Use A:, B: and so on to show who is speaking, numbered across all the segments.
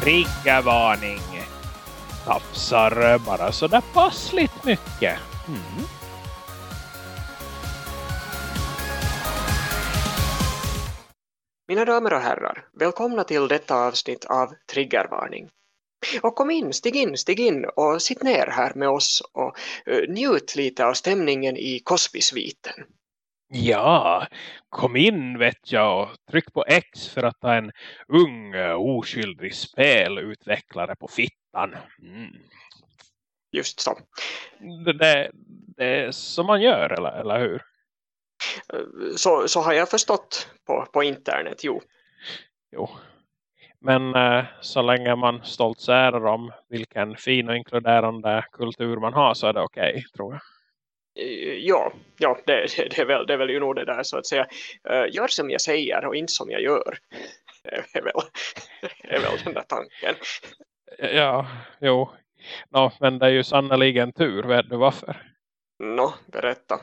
A: triggervarning. Tafsar eh, bara sådär passligt mycket. Mm.
B: Mina damer och herrar, välkomna till detta avsnitt av Triggervarning. Och kom in, stig in, stig in och sitt ner här med oss och eh, njut lite av stämningen i Cosby-sviten.
A: Ja, kom in vet jag och tryck på X för att ta en ung oskyldig spelutvecklare på fittan. Mm.
B: Just så.
A: Det, det, det är som man gör, eller, eller hur?
B: Så, så har jag förstått på, på internet, jo.
A: Jo. Men eh, så länge man stoltserar om vilken fin och inkluderande kultur man har så är det okej, okay, tror jag.
B: Eh, ja, ja det, det, är väl, det är väl ju nog det där så att säga. Eh, gör som jag säger och inte som jag gör. Det är väl, är väl den där tanken.
A: Ja, jo. No, men det är ju sannoliken tur, vet du varför?
B: Nå, berätta.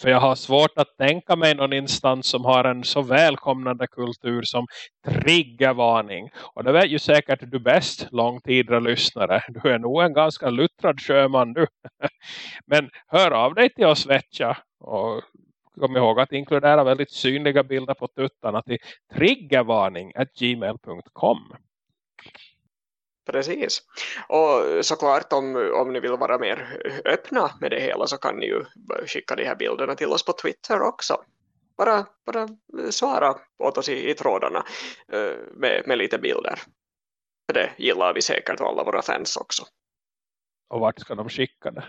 A: För jag har svårt att tänka mig någon instans som har en så välkomnande kultur som triggervarning. Och det vet ju säkert du bäst, långtidra lyssnare. Du är nog en ganska luttrad sjöman du. Men hör av dig till oss Vetja. Och kom ihåg att inkludera väldigt synliga bilder på tuttarna till triggervarning.gmail.com.
B: Precis. Och såklart om, om ni vill vara mer öppna med det hela så kan ni ju skicka de här bilderna till oss på Twitter också. Bara, bara svara åt oss i, i trådarna uh, med, med lite bilder. För det gillar vi säkert alla våra fans också.
A: Och vart ska de skicka det?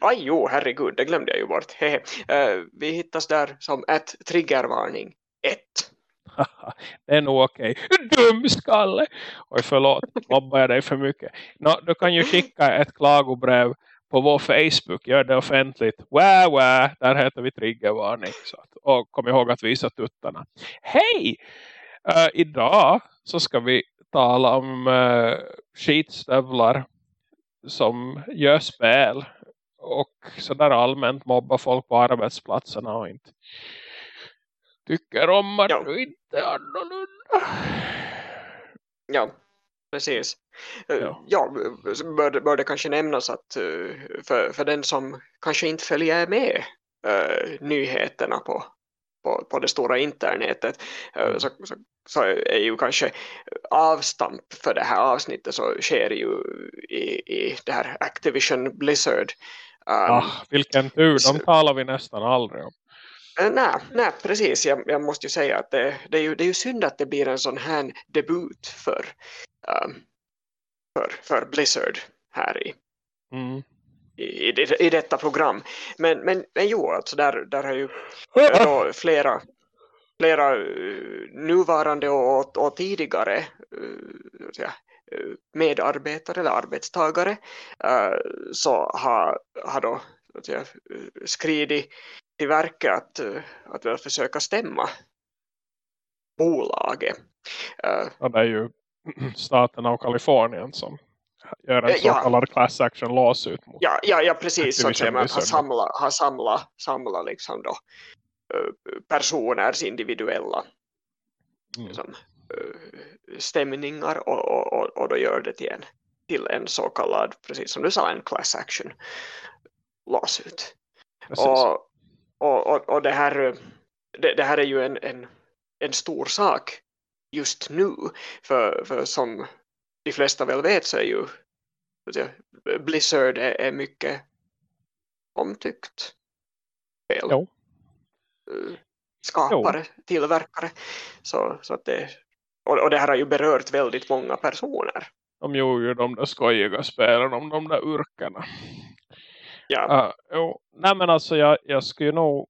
B: Aj jo, herregud, det glömde jag ju bort. Uh, vi hittas där som ett triggervarning 1.
A: det är nog okej. Okay. Oj förlåt, mobbar jag dig för mycket. No, du kan ju skicka ett klagobrev på vår Facebook. Gör det offentligt. Wah, wah. Där heter vi triggervarning. Så att, och kom ihåg att visa tuttarna. Hej! Uh, idag så ska vi tala om uh, skitstövlar som gör spel. Och sådär allmänt mobbar folk på arbetsplatserna och inte tycker om att ja. du inte är annorlunda.
B: Ja, precis. Ja, ja bör, bör det kanske nämnas att eh, för, för den som kanske inte följer med uh, nyheterna på, på, på det stora internetet uh, så, så, så, är ju kanske avstamp för det här avsnittet så sker ju i, i det här Activision Blizzard.
A: Um, ah, vilken tur, de talar vi nästan aldrig om.
B: Uh, nej, nej, precis. Jag, jag, måste ju säga att det, det, är ju, det är ju synd att det blir en sån här debut för, um, för, för Blizzard här i, mm. i, i, i, detta program. Men, men, men jo, alltså där, där har ju då flera, flera uh, nuvarande och, och tidigare uh, medarbetare eller arbetstagare så har, har då skridit till verket att, eh, att väl försöka stämma bolaget.
A: Uh, ja, det är ju staten av Kalifornien som gör en så ja, kallad class action lawsuit mot
B: ja, ja, ja precis så att säga, har samlat, har samlat, samlat liksom då, personers individuella mm. liksom, stämningar och, och, och då gör det till en, till en så kallad, precis som du sa, en class action lawsuit. Precis. Och och, och, och det, här, det, det, här är ju en, en, en stor sak just nu. För, för som de flesta väl vet så är ju Blizzard är, är mycket omtyckt spel. Jo. Eh, skapare, jo. tillverkare. Så, så att det, och, och det här har ju berört väldigt många personer.
A: De gjorde ju de där skojiga spelen om de där urkarna. Ja. Uh, jo. Nej men alltså jag, jag skulle nog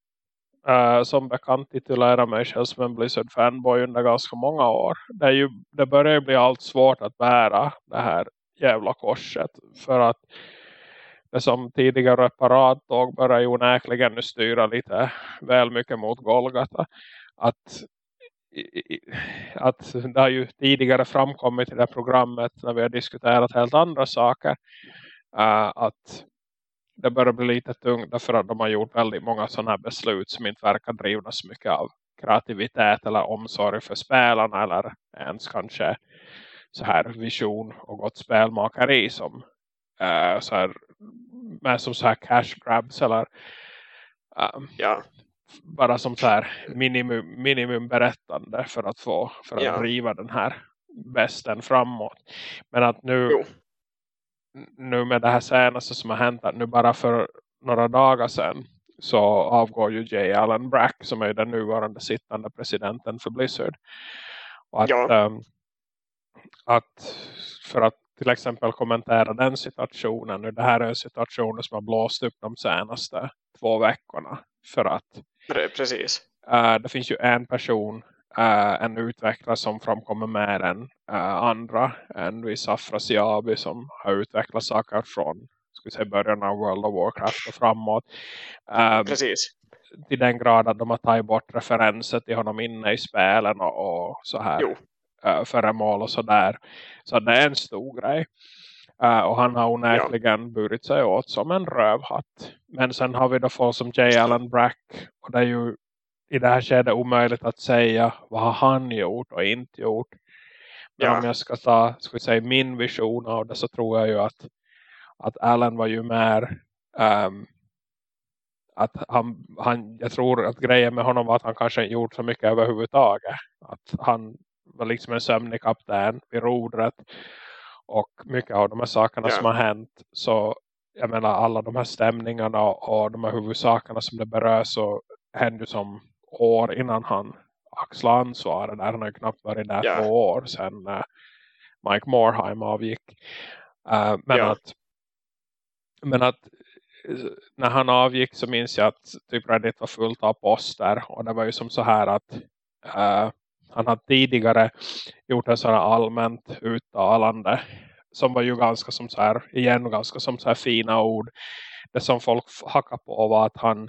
A: uh, som bekant titulera mig själv som en Blizzard fanboy under ganska många år. Det, är ju, det börjar bli allt svårt att bära det här jävla korset. För att det som tidigare parattåg börjar ju onäkligen nu styra lite väl mycket mot Golgata. Att att det har ju tidigare framkommit i det programmet när vi har diskuterat helt andra saker. Äh, att det börjar bli lite tungt därför att de har gjort väldigt många sådana här beslut som inte verkar drivna så mycket av kreativitet eller omsorg för spelarna eller ens kanske så här vision och gott spelmakare som uh, så här, med som så här cash grabs eller um,
B: ja.
A: bara som så här minimum, minimum berättande för att få för att ja. driva den här bästen framåt. Men att nu jo. Nu med det här senaste som har hänt att nu bara för några dagar sedan så avgår ju J. Allen Brack som är den nuvarande sittande presidenten för Blizzard. Och att, ja. um, att för att till exempel kommentera den situationen. Det här är en situation som har blåst upp de senaste två veckorna. För att
B: Precis.
A: Uh, det finns ju en person, uh, en utvecklare som framkommer mer än uh, andra. En vid Safra Siabi som har utvecklat saker från ska säga, början av World of Warcraft och framåt.
B: Um, Precis.
A: Till den grad att de har tagit bort referenser till honom inne i spelen och, och så här. Jo. Uh, föremål och sådär. Så det är en stor grej. Uh, och han har onäkligen ja. burit sig åt som en rövhatt. Men sen har vi då folk som J. Allen Brack. Och det är ju i det här skedet omöjligt att säga vad har han gjort och inte gjort. Men ja. om jag ska ta ska säga, min vision av det så tror jag ju att att Allen var ju mer um, att han, han, jag tror att grejen med honom var att han kanske inte gjort så mycket överhuvudtaget. Att han var liksom en sömnig kapten vid rodret. Och mycket av de här sakerna yeah. som har hänt. Så jag menar alla de här stämningarna och de här huvudsakerna som det berör så hände som år innan han axlade ansvaret. Där han har knappt varit där yeah. två år sedan uh, Mike Morheim avgick. Uh, men yeah. att men att eh, när han avgick så minns jag att typ Reddit var fullt av poster. Och det var ju som så här att uh, han hade tidigare gjort en sån här allmänt uttalande. Som var ju ganska som så här, igen ganska som så här fina ord. Det som folk hackade på var att han,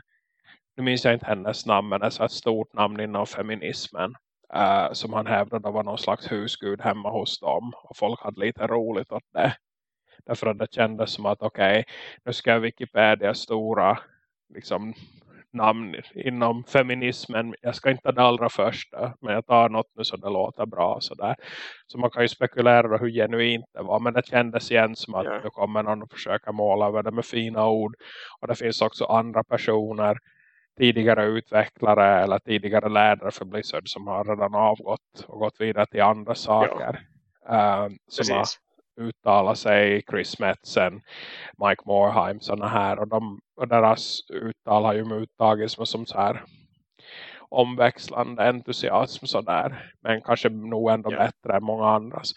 A: nu minns jag inte hennes namn men är ett stort namn inom feminismen. Uh, som han hävdade var någon slags husgud hemma hos dem. Och folk hade lite roligt åt det. Därför att det kändes som att okej, okay, nu ska Wikipedia stora liksom, namn inom feminismen. Jag ska inte ta det allra första, men jag tar något nu så det låter bra. Så, där. så man kan ju spekulera hur genuint det var. Men det kändes igen som att yeah. nu kommer någon att försöka måla över det med fina ord. Och det finns också andra personer tidigare utvecklare eller tidigare lärare för Blizzard som har redan avgått och gått vidare till andra saker. Ja. Uh, som har uttala sig Chris Metzen, Mike Morheim sådana här och, de, och deras uttal har ju mottagits med som så här omväxlande entusiasm sådär men kanske nog ändå yeah. bättre än många andras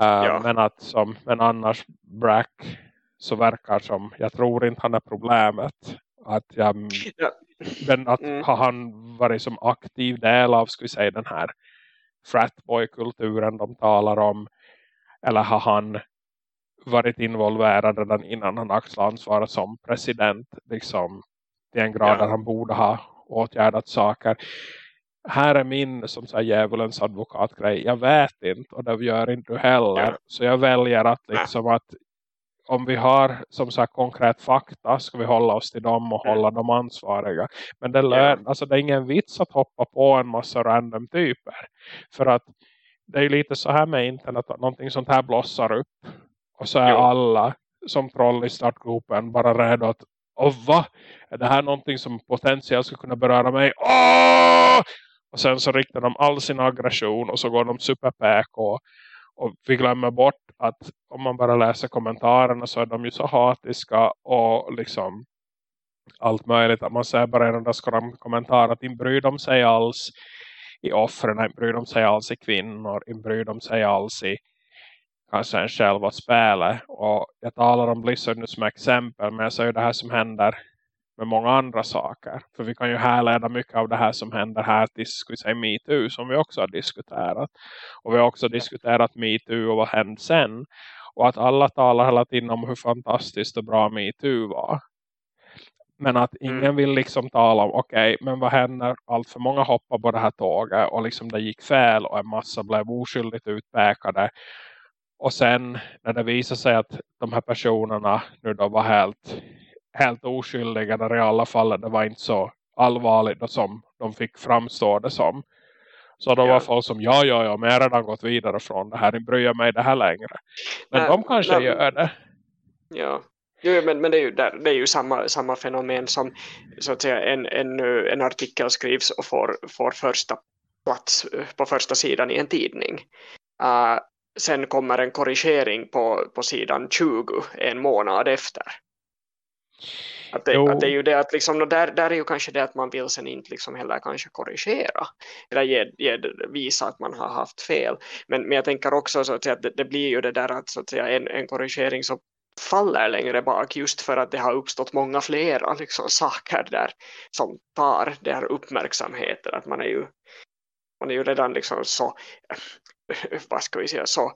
A: uh, ja. men att som men annars Brack så verkar som jag tror inte han är problemet att jag ja. men att mm. har han varit som aktiv del av vi säga den här fratboy-kulturen de talar om eller har han varit involverad redan innan han axlade ansvaret som president liksom till en grad ja. där han borde ha åtgärdat saker. Här är min som säger djävulens advokatgrej. Jag vet inte och det gör inte du heller. Ja. Så jag väljer att liksom att om vi har som sagt konkret fakta ska vi hålla oss till dem och hålla dem ansvariga. Men det, lön, alltså, det är ingen vits att hoppa på en massa random typer. För att det är lite så här med internet att någonting sånt här blossar upp. Och så är jo. alla som troll i startgropen bara redo att och vad? Är det här någonting som potentiellt skulle kunna beröra mig? Åh! Och sen så riktar de all sin aggression och så går de super PK. Och vi glömmer bort att om man bara läser kommentarerna så är de ju så hatiska och liksom allt möjligt. Att man säger bara i den där kommentaren att inte bryr de sig alls i offren, inte bryr de sig alls i kvinnor, inte bryr de sig alls i kanske en själva spela. Och jag talar om Blizzard nu som exempel, men jag säger det här som händer med många andra saker. För vi kan ju härleda mycket av det här som händer här till vi säga MeToo som vi också har diskuterat. Och vi har också diskuterat MeToo och vad hände sen. Och att alla talar hela tiden om hur fantastiskt och bra MeToo var. Men att ingen mm. vill liksom tala om, okej, okay, men vad händer? Allt för många hoppar på det här tåget och liksom det gick fel och en massa blev oskyldigt utpekade. Och sen när det visar sig att de här personerna nu då var helt, helt oskyldiga där i alla fall det var inte så allvarligt som de fick framstå det som. Så då var folk som, ja, ja, ja, men jag har redan gått vidare från det här. Ni bryr mig det här längre. Men nej, de kanske nej, gör det.
B: Ja, jo, men, men det är ju, där, det är ju samma, samma fenomen som så att säga, en, en, en artikel skrivs och får, får första plats på första sidan i en tidning. Uh, sen kommer en korrigering på, på sidan 20 en månad efter. Att det, att det, är ju det att liksom, där, där är ju kanske det att man vill sen inte liksom heller kanske korrigera eller ge, ge, visa att man har haft fel. Men, men jag tänker också så att, säga, att det, det, blir ju det där att, så att säga, en, en korrigering så faller längre bak just för att det har uppstått många flera liksom, saker där som tar den här uppmärksamheten. Att man är ju, man är ju redan liksom så, vad ska vi säga, så,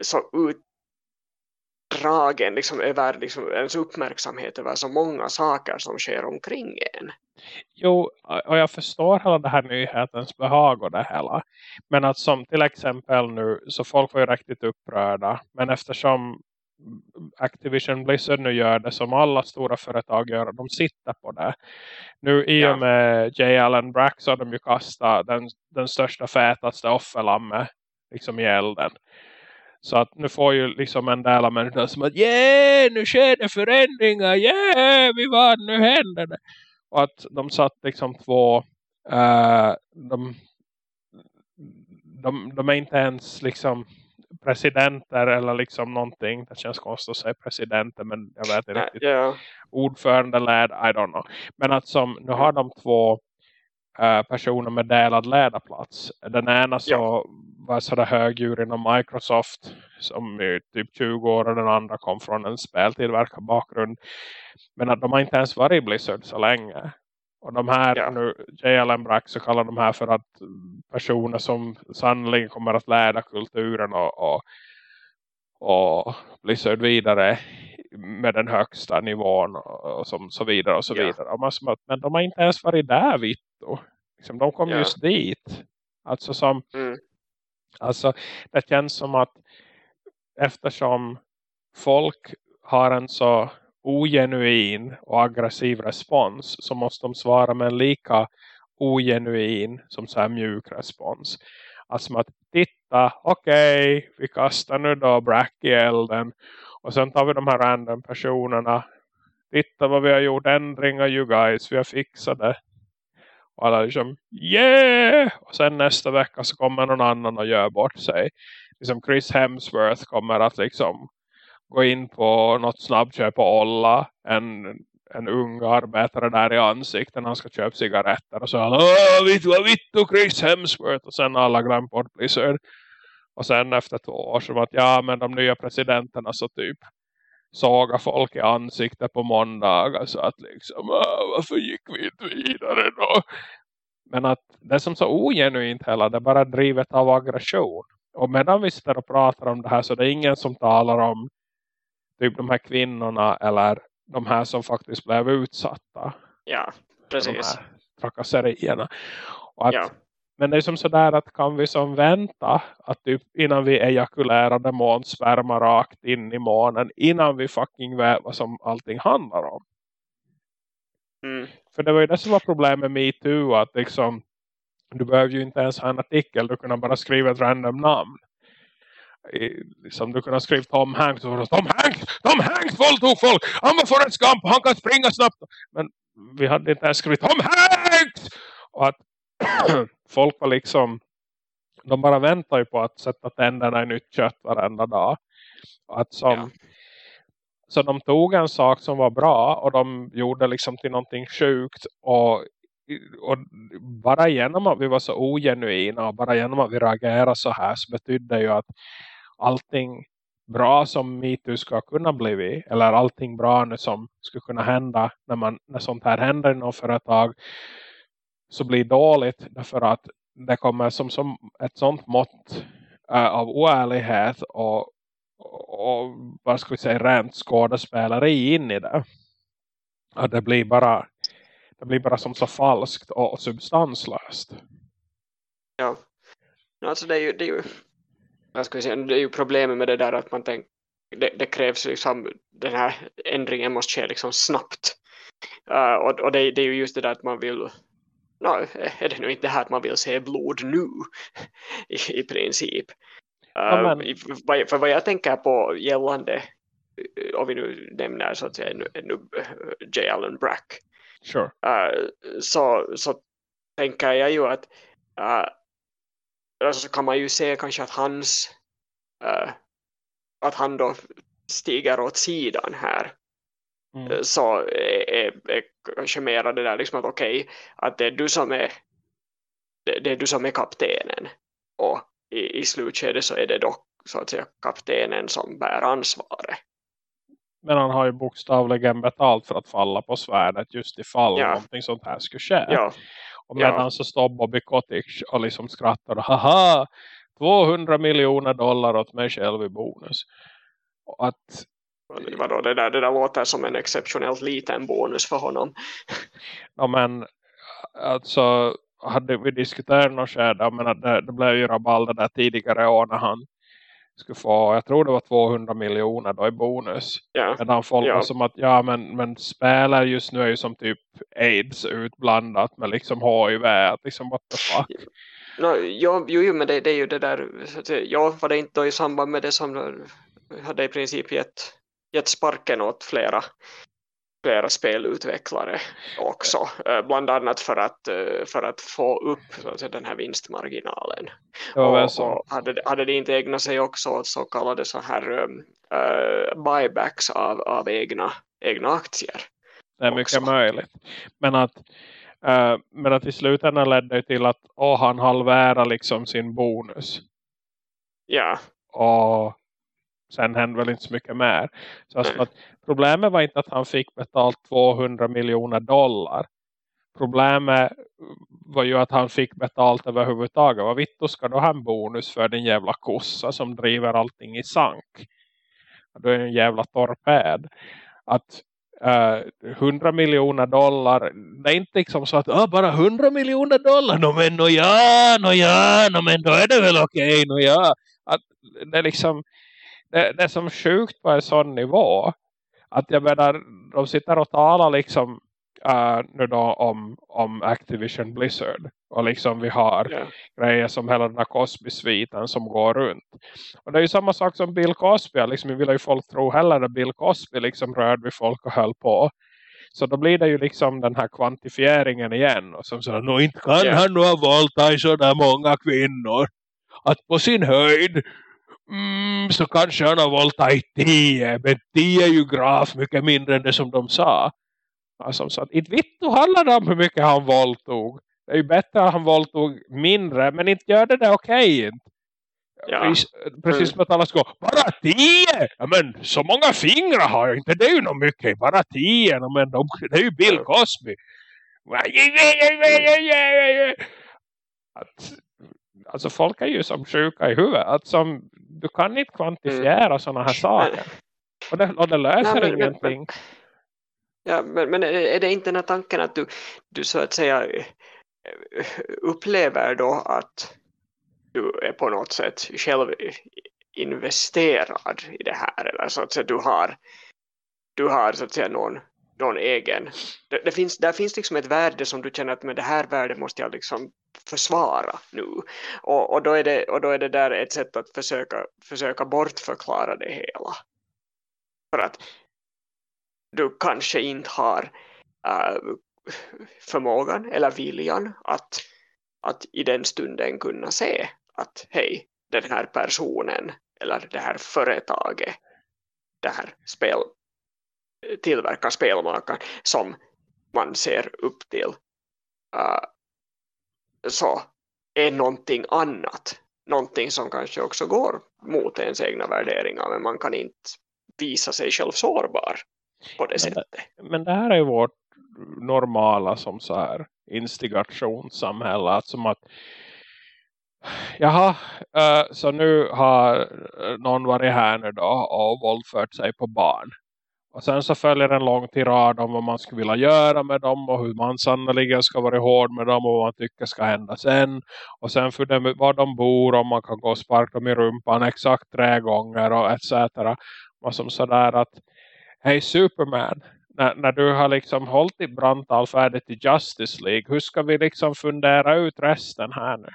B: så ut, dragen liksom över liksom ens uppmärksamhet över så många saker som sker omkring en.
A: Jo, och jag förstår hela det här nyhetens behag och det hela. Men att som till exempel nu så folk var ju riktigt upprörda. Men eftersom Activision Blizzard nu gör det som alla stora företag gör. De sitter på det. Nu i och med J. Allen Brack så har de ju kastat den, den största fätaste offerlammet liksom i elden. Så att nu får ju liksom en del av människorna som att yeah, nu sker det förändringar, yeah, vi vann, nu händer det. Och att de satt liksom två, uh, de, de, de är inte ens liksom presidenter eller liksom någonting. Det känns konstigt att säga presidenter men jag vet inte riktigt.
B: Yeah.
A: Ordförande led, I don't know. Men att som, nu har de två personer med delad ledarplats. Den ena så ja. var sådär högdjur inom Microsoft som är typ 20 år och den andra kom från en speltillverkarbakgrund. Men att de har inte ens varit i Blizzard så länge. Och de här, ja. nu, JLM Brack så kallar de här för att personer som sannolikt kommer att lära kulturen och, och, och Blizzard vidare med den högsta nivån och, som, så vidare och så ja. vidare. Och man som, men de har inte ens varit där Vitto. Liksom, de kom ja. just dit. Alltså som mm. alltså det känns som att eftersom folk har en så ogenuin och aggressiv respons så måste de svara med en lika ogenuin som så här mjuk respons. Alltså att titta, okej, okay, vi kastar nu då Brack i elden och sen tar vi de här random personerna. Titta vad vi har gjort ändringar you guys, vi har fixat det. Och alla liksom, yeah! Och sen nästa vecka så kommer någon annan och gör bort sig. Liksom Chris Hemsworth kommer att liksom gå in på något snabbköp och olla en, en ung arbetare där i ansikten. Han ska köpa cigaretter och så alla, vet du Chris Hemsworth och sen alla glömt bort Blizzard. Och sen efter två år så att ja men de nya presidenterna så typ såga folk i ansiktet på måndagar så att liksom varför gick vi inte vidare då? Men att det som så ogenuint hela det är bara drivet av aggression. Och medan vi sitter och pratar om det här så det är ingen som talar om typ de här kvinnorna eller de här som faktiskt blev utsatta.
B: Ja, precis.
A: De här trakasserierna. Och att, ja. Men det är som sådär att kan vi som vänta att typ innan vi ejakulerade månsvärma rakt in i månen innan vi fucking vet vad som allting handlar om.
B: Mm.
A: För det var ju det som var problemet med MeToo att liksom du behöver ju inte ens ha en artikel, du kunde bara skriva ett random namn. Liksom du kunde skriva Tom Hanks och Tom Hanks, Tom Hanks! Våldtog folk! Han var Forrest Gump, han kan springa snabbt! Men vi hade inte ens skrivit Tom Hanks! Och att folk var liksom de bara väntar ju på att sätta tänderna i nytt kött varenda dag att som ja. så de tog en sak som var bra och de gjorde liksom till någonting sjukt och och bara genom att vi var så ogenuina och bara genom att vi reagerade så här så betydde ju att allting bra som MeToo ska kunna bli eller allting bra nu som skulle kunna hända när, man, när sånt här händer i något företag så blir dåligt därför att det kommer som, som ett sånt mått äh, av oärlighet och, och, och vad ska vi säga rent skådespeleri in i det. Att det blir bara det blir bara som så falskt och substanslöst.
B: Ja. Alltså det är ju, det är ju vad ska vi säga, det är ju problemet med det där att man tänker det, det, krävs liksom, den här ändringen måste ske liksom snabbt. Uh, och och det, det, är ju just det där att man vill no, är det nu inte här att man vill se blod nu i, i princip. Ja, uh, för vad jag tänker på gällande om vi nu nämner så att säga nu, nu J. Allen Brack
A: sure.
B: uh, så, så tänker jag ju att uh, alltså kan man ju se kanske att hans uh, att han då stiger åt sidan här mm. så är, är, är kanske mera det där liksom att okej okay, att det är du som är det, det, är du som är kaptenen och i, i slutskedet så är det då så att säga kaptenen som bär ansvaret
A: men han har ju bokstavligen betalt för att falla på svärdet just ifall ja. någonting sånt här skulle ske.
B: Ja.
A: Och medan ja. så står Bobby Kotick och liksom skrattar. Haha, 200 miljoner dollar åt mig själv i bonus. Och att
B: Vadå, det, där, det där låter som en exceptionellt liten bonus för honom.
A: Ja men alltså hade vi diskuterat något skede, men det, det blev ju rabalder där tidigare år när han skulle få, jag tror det var 200 miljoner då i bonus.
B: Ja.
A: Medan folk ja. var som att, ja men, men spelare just nu är ju som typ AIDS utblandat med liksom HIV. Liksom what the fuck.
B: No, jo, jo, men det, det är ju det där, ja var det inte då i samband med det som hade i princip gett, gett sparken åt flera flera spelutvecklare också. Eh, bland annat för att, eh, för att få upp alltså, den här vinstmarginalen. Och, och hade, hade det inte ägnat sig också åt så kallade så här uh, buybacks av, av egna, egna aktier.
A: Det är mycket också. möjligt. Men att, uh, men att i slutändan ledde det till att oh, han halverade liksom sin bonus.
B: Ja.
A: Och sen hände väl inte så mycket mer. Så alltså att problemet var inte att han fick betalt 200 miljoner dollar. Problemet var ju att han fick betalt överhuvudtaget. Vad vitt ska då ha en bonus för den jävla kossa som driver allting i sank? Då är en jävla torped. Att Uh, eh, 100 miljoner dollar det är inte liksom så att oh, bara 100 miljoner dollar no, men no, ja, no, ja, no, men då är det väl okej okay, no, ja. att det är liksom det, det är som sjukt på en sån nivå. Att jag menar, de sitter och talar liksom uh, nu då om, om Activision Blizzard. Och liksom vi har yeah. grejer som hela den här Cosby-sviten som går runt. Och det är ju samma sak som Bill Cosby. Liksom, vill ju folk tro heller att Bill Cosby liksom rörde vid folk och höll på. Så då blir det ju liksom den här kvantifieringen igen. Och som säger, nå inte kan yeah. han nu ha våldtagit så där många kvinnor. Att på sin höjd mm, så kanske han har våldtagit tio. Men tio är ju graf mycket mindre än det som de sa. Alltså, så att inte vittu handlar det om hur mycket han våldtog. Det är ju bättre att han våldtog mindre. Men inte gör det det okej okay, Ja. Precis, som att alla ska bara tio! Ja, men så många fingrar har jag inte. Det är ju nog mycket. Bara tio. Men de, det är ju Bill Cosby. Att, alltså folk är ju som sjuka i huvudet. Att som, du kan inte kvantifiera mm. sådana här saker. Och det, och det löser Nej, men, ingenting.
B: Ja, men, men är det inte den här tanken att du, du så att säga upplever då att du är på något sätt själv investerad i det här eller så att säga du har du har så att säga någon, någon egen det, det, finns, där finns liksom ett värde som du känner att med det här värdet måste jag liksom försvara nu. Och, och, då är det, och då är det där ett sätt att försöka, försöka bortförklara det hela. För att du kanske inte har äh, förmågan eller viljan att, att i den stunden kunna se att hej, den här personen eller det här företaget det här spel tillverkar spelmakaren som man ser upp till uh, så är någonting annat. Någonting som kanske också går mot ens egna värderingar men man kan inte visa sig själv sårbar på det men sättet.
A: men det här är ju vårt normala som så här instigationssamhälle. Att som att Jaha, uh, så nu har någon varit här nu då och våldfört sig på barn. Och sen så följer en lång tirad om vad man skulle vilja göra med dem och hur man sannoliken ska vara hård med dem och vad man tycker ska hända sen. Och sen för dem, var de bor om man kan gå och sparka dem i rumpan exakt tre gånger och etc. Och som sådär att hej Superman, när, när du har liksom hållit i brandtal färdigt i Justice League. Hur ska vi liksom fundera ut resten här nu?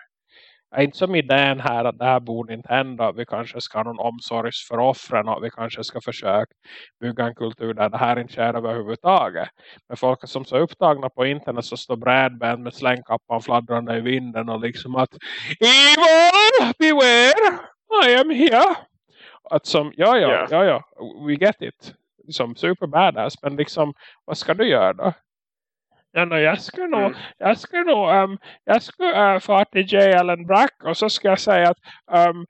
A: Är inte som idén här att det här borde inte hända. Vi kanske ska ha någon omsorg för offren och vi kanske ska försöka bygga en kultur där det här inte sker överhuvudtaget. Men folk som är så upptagna på internet så står brädband med slängkappan fladdrande i vinden och liksom att Evil, beware, I am here. Att som, ja ja, yeah. ja ja, we get it. Som super badass, men liksom, vad ska du göra då? Ja, no, jag ska nog, mm. jag ska nog, um, jag ska uh, få till J. Allen Brack och så ska jag säga att um,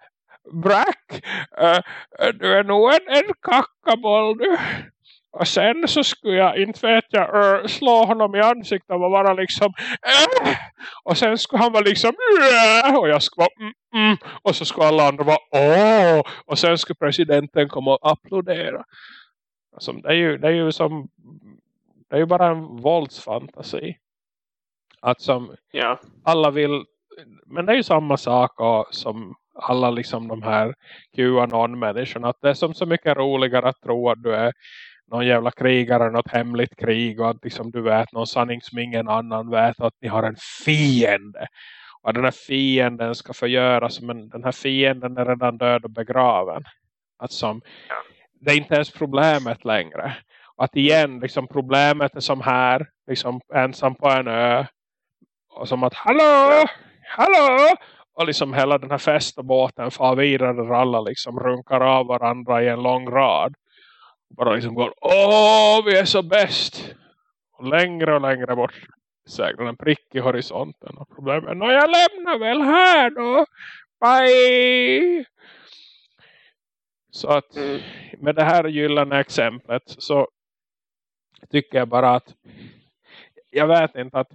A: Brack, uh, du är nog en, en kackaboll du. Och sen så skulle jag, inte vet jag, uh, slå honom i ansiktet och vara liksom äh! Och sen skulle han vara liksom äh! Och jag skulle vara mm, mm, Och så skulle alla andra vara åh Och sen skulle presidenten komma och applådera. Alltså, det, är ju, det är ju som det är ju bara en våldsfantasi. Att som
B: ja.
A: alla vill, men det är ju samma sak som alla liksom de här QAnon-människorna. Att det är som så mycket roligare att tro att du är någon jävla krigare, något hemligt krig och att liksom du vet någon sanning som ingen annan vet att ni har en fiende. Och den här fienden ska förgöras men den här fienden är redan död och begraven. Att som, det är inte ens problemet längre att igen liksom problemet är som här liksom ensam på en ö. Och som att hallå, hallå! Och liksom hela den här festbåten far vidare där alla liksom runkar av varandra i en lång rad. Och bara liksom går, åh vi är så bäst! Och längre och längre bort säkert en prick i horisonten och problemet, nå jag lämnar väl här då. Bye! Så att mm. med det här gyllene exemplet så tycker jag bara att jag vet inte att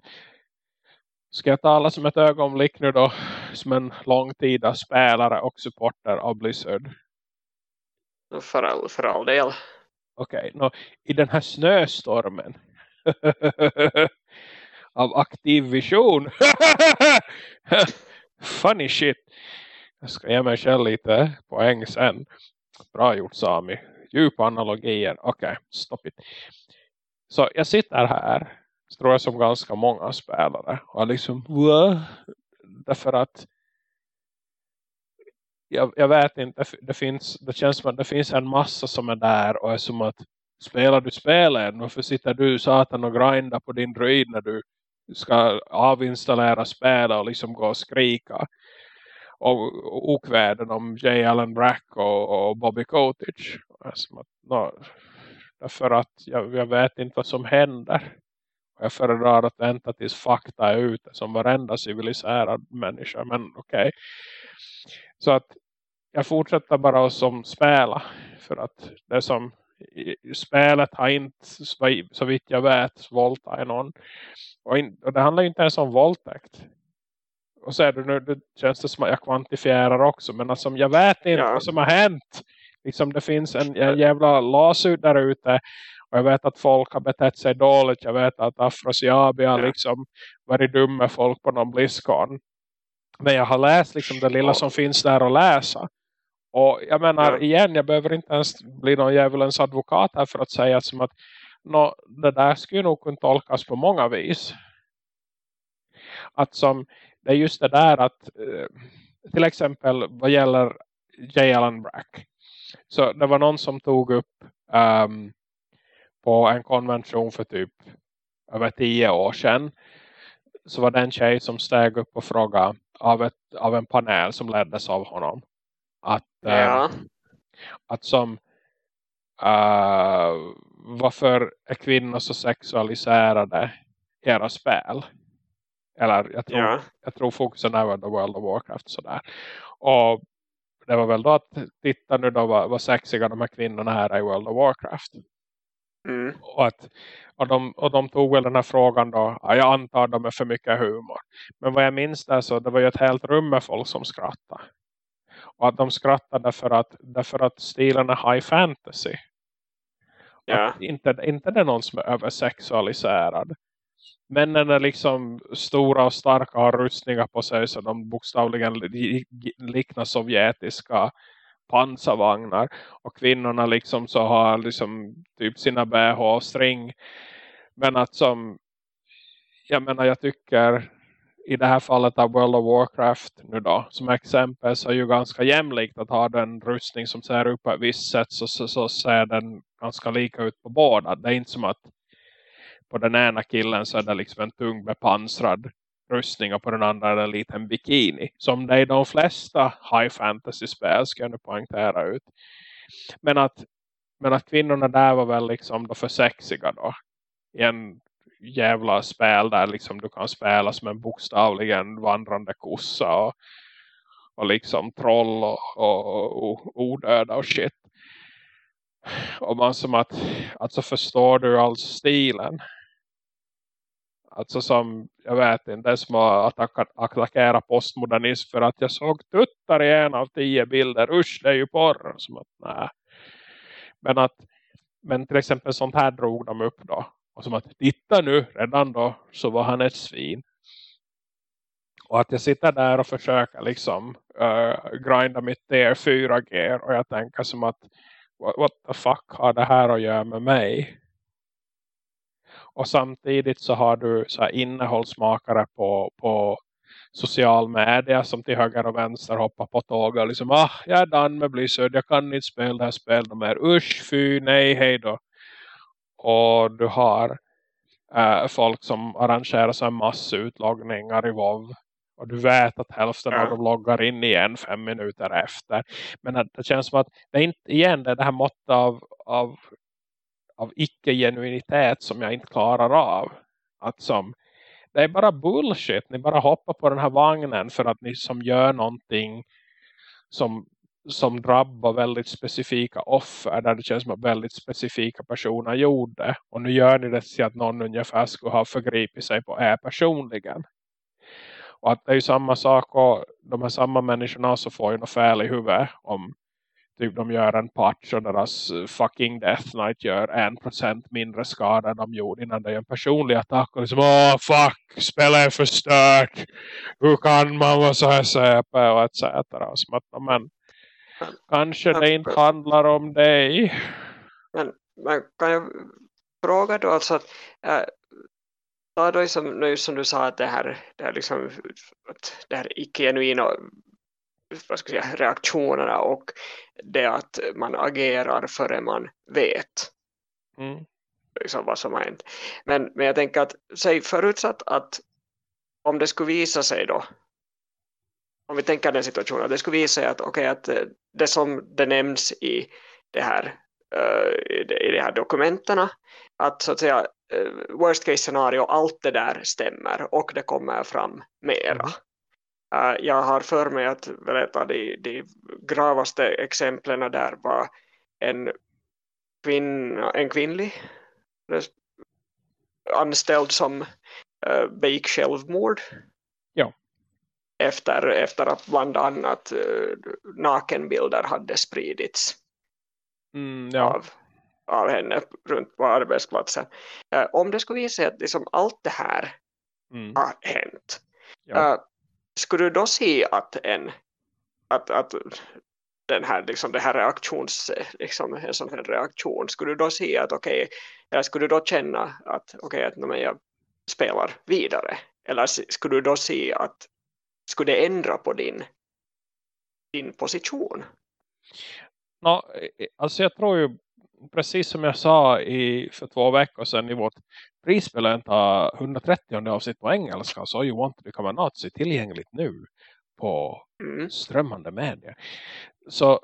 A: ska jag tala som ett ögonblick nu då som en långtida spelare och supporter av Blizzard?
B: För all, för all del.
A: Okej, okay, i den här snöstormen av aktiv vision. Funny shit. Jag ska ge mig själv lite poäng sen. Bra gjort Sami. Djupa analogier. Okej, okay, stopp it så jag sitter här tror jag som ganska många spelare och liksom Wah? därför att jag, jag vet inte det, finns, det känns som att det finns en massa som är där och är som att spelar du spelen varför sitter du satan och grindar på din druid när du ska avinstallera spel och liksom gå och skrika och okväden om J. Allen Brack och, och Bobby Kotick. Som att, no, Därför att jag, jag vet inte vad som händer. Jag föredrar att vänta tills fakta är ute som varenda civiliserad människa. Men okej. Okay. Så att jag fortsätter bara som spela. För att det som spelet har inte så vitt jag vet våldtagit någon. Och, in, och det handlar inte ens om våldtäkt. Och så är det nu, det känns det som att jag kvantifierar också. Men alltså jag vet inte ja. vad som har hänt liksom det finns en, en jävla lasut där ute och jag vet att folk har betett sig dåligt. Jag vet att Afrosiabi har liksom varit dum med folk på någon Blizzcon. Men jag har läst liksom det lilla som finns där att läsa. Och jag menar ja. igen, jag behöver inte ens bli någon djävulens advokat här för att säga som att no, det där skulle nog kunna tolkas på många vis. Att som, det är just det där att eh, till exempel vad gäller J. Allen Brack. Så det var någon som tog upp um, på en konvention för typ över tio år sedan. Så var det en tjej som steg upp och frågade av, ett, av en panel som leddes av honom. Att, ja. um, att som uh, varför är kvinnor så sexualiserade i era spel? Eller jag tror, ja. jag tror fokusen är World of Warcraft sådär. Och det var väl då att titta nu då vad, vad sexiga de här kvinnorna här i World of Warcraft.
B: Mm.
A: Och, att, och, de, och de tog väl den här frågan då, ja, jag antar de är för mycket humor. Men vad jag minns där så det var ju ett helt rum med folk som skrattade. Och att de skrattade för att, därför att stilen är high fantasy.
B: Ja.
A: inte, inte det är någon som är översexualiserad männen är liksom stora och starka och har rustningar på sig så de bokstavligen liknar sovjetiska pansarvagnar och kvinnorna liksom så har liksom typ sina BH-string men att som jag menar jag tycker i det här fallet av World of Warcraft nu då, som exempel så är ju ganska jämlikt att ha den rustning som ser ut på ett visst sätt så, så, så ser den ganska lika ut på båda. Det är inte som att på den ena killen så är det liksom en tung bepansrad rustning och på den andra är det en liten bikini. Som det är de flesta high fantasy-spel ska jag nu poängtera ut. Men att, men att kvinnorna där var väl liksom då för sexiga då. I en jävla spel där liksom du kan spela som en bokstavligen vandrande kossa och, och liksom troll och, och, och odöda och shit. Och man som att alltså förstår du all stilen Alltså som, jag vet inte, det är som att attackera postmodernism för att jag såg tuttar i en av tio bilder. Usch, det är ju porr. Som att, nej. Men att, men till exempel sånt här drog de upp då. Och som att, titta nu, redan då så var han ett svin. Och att jag sitter där och försöker liksom uh, grinda mitt DR4G och jag tänker som att what, what the fuck har det här att göra med mig? Och samtidigt så har du så här innehållsmakare på, på social media som till höger och vänster hoppar på tåg och liksom, ah, jag är dan med Blizzard, jag kan inte spela det här spelet mer, usch, fy, nej, hej då. Och du har äh, folk som arrangerar så massutloggningar i WoW och du vet att hälften ja. av dem loggar in igen fem minuter efter. Men det känns som att det är inte igen det, det här måttet av, av av icke-genuinitet som jag inte klarar av. Att som, det är bara bullshit. Ni bara hoppar på den här vagnen för att ni som gör någonting som, som drabbar väldigt specifika offer. Där det känns som att väldigt specifika personer gjorde. Och nu gör ni det till att någon ungefär skulle ha förgripit sig på er personligen. Och att det är ju samma sak och de här samma människorna så får ju något fel i huvudet om typ de gör en patch och deras eh, fucking Death Knight gör en procent mindre skada än de gjorde innan det är en personlig attack. Och liksom, åh fuck, spelet är förstört. Hur kan man vara så här säpe och etc. Och som att, men, kanske det inte handlar om dig.
B: Men, men kan jag fråga då alltså att äh, ta då som, nu som du sa att det här, det här, liksom, att det här icke-genuina vad ska jag säga, reaktionerna och det att man agerar före man vet mm. liksom vad som har hänt. Men, men jag tänker att, säg förutsatt att om det skulle visa sig då om vi tänker den situationen, det skulle visa sig att, okay, att eh, det som det nämns i det här uh, i de här dokumenten att så att säga uh, worst case scenario, allt det där stämmer och det kommer fram mera. Uh, jag har för mig att berätta de, de gravaste exemplen där var en, kvinna, en kvinnlig anställd som uh, begick självmord.
A: Ja.
B: Efter, efter att bland annat uh, nakenbilder hade spridits
A: mm, ja.
B: av, av henne runt på arbetsplatsen. Om det skulle visa sig att liksom allt det här mm. har hänt. Ja. Skulle du då se att en att, att den här, liksom, det här reaktions, liksom, en sån här reaktion, skulle du då se att okej, okay, eller skulle du då känna att okej, okay, att jag spelar vidare eller skulle du då se att skulle det ändra på din din position?
A: No, eh, alltså jag tror ju precis som jag sa i, för två veckor sedan i vårt prisbelönta 130 avsnitt på engelska så You Want to Become a Nazi tillgängligt nu på mm. strömmande medier. Så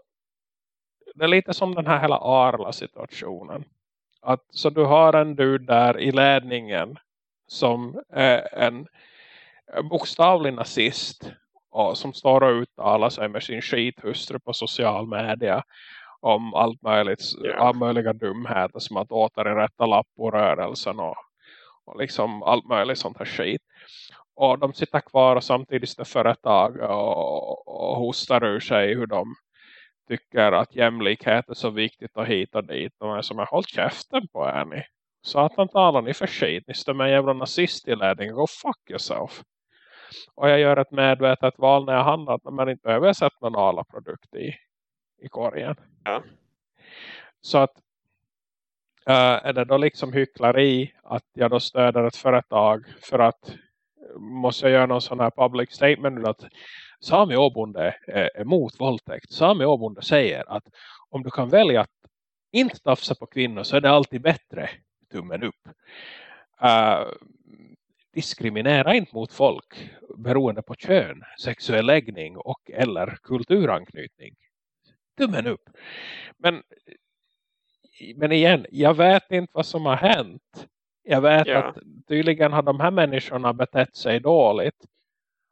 A: det är lite som den här hela Arla-situationen. Att, så du har en du där i ledningen som är en bokstavlig nazist och som står och uttalar sig med sin skithustru på social media om allt möjligt, yeah. all möjliga dumheter som att återinrätta lapporörelsen och liksom allt möjligt sånt här skit. Och de sitter kvar och samtidigt är företag och, och hostar ur sig hur de tycker att jämlikhet är så viktigt och hit och dit. De är som har hållit käften på er ni. Satan talar ni för skit. Ni står med en jävla nazist i ledningen. Go fuck yourself. Och jag gör ett medvetet val när jag handlar. Men inte behöver jag sätta någon ala produkt i i korgen.
B: Ja.
A: Så att Eh, är det då liksom hyckleri att jag då stöder ett företag för att eh, måste jag göra någon sån här public statement att Sami Åbonde är emot våldtäkt. Sami Åbonde säger att om du kan välja att inte tafsa på kvinnor så är det alltid bättre. Tummen upp. Uh, diskriminera inte mot folk beroende på kön, sexuell läggning och eller kulturanknytning. Tummen upp. Men, men igen, jag vet inte vad som har hänt. Jag vet ja. att tydligen har de här människorna betett sig dåligt.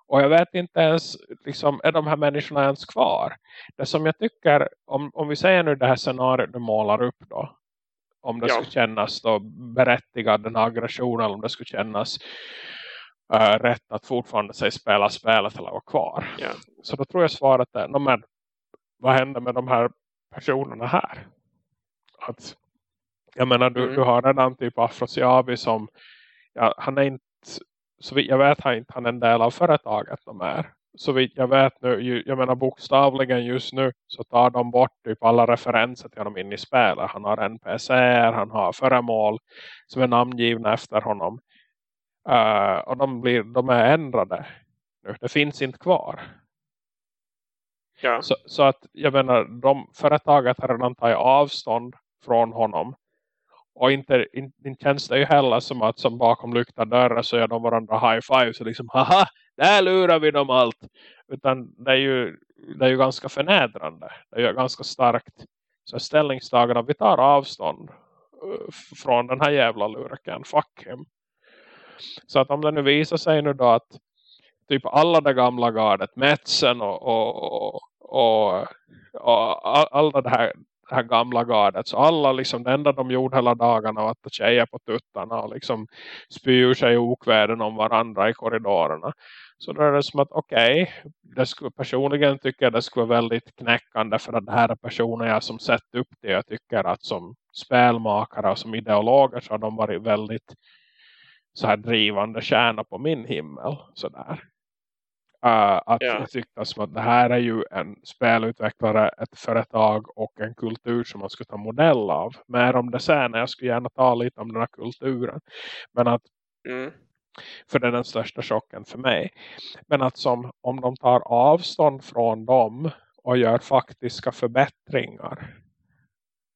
A: Och jag vet inte ens, liksom, är de här människorna ens kvar? Det som jag tycker, om, om vi säger nu det här scenariot du målar upp då. Om det ja. skulle kännas då berättigad den aggressionen, om det skulle kännas uh, rätt att fortfarande sig spela spelet eller vara kvar.
B: Ja.
A: Så då tror jag svaret är, no, men, vad händer med de här personerna här? Att, jag menar, du, mm. du har redan typ Afrosiabi som, ja, han är inte så vitt jag vet har inte han en del av företaget de är. Så vitt jag vet nu, jag menar bokstavligen just nu så tar de bort typ alla referenser till honom in i spelet. Han har NPCer, han har föremål som är namngivna efter honom. Uh, och de, blir, de är ändrade nu. Det finns inte kvar.
B: Ja.
A: Så, så att jag menar, de, företaget har redan tagit avstånd från honom och inte, inte, inte känns det ju heller som att som bakom lyckta dörrar så gör de varandra high five. Så liksom, haha, där lurar vi dem allt. Utan det är ju, det är ju ganska förnedrande. Det är ju ganska starkt. Så ställningstagande, vi tar avstånd eh, från den här jävla lurken. Fuck him. Så att om det nu visar sig nu då att typ alla det gamla gardet, Metsen och, och, och, och, och all, det här det här gamla gardet. Så alla liksom, det enda de gjorde hela dagarna var att ta tjejer på tuttarna och liksom spyr sig okväden om varandra i korridorerna. Så då är det som att okej, okay, personligen tycker jag det skulle vara väldigt knäckande för att det här är personer jag som sett upp det. Jag tycker att som spelmakare och som ideologer så har de varit väldigt så här drivande kärna på min himmel. Sådär. Uh, att jag tyckte som att det här är ju en spelutvecklare, ett företag och en kultur som man ska ta modell av. Mer om det sen, jag skulle gärna ta lite om den här kulturen. Men att, mm. för det är den största chocken för mig. Men att som, om de tar avstånd från dem och gör faktiska förbättringar.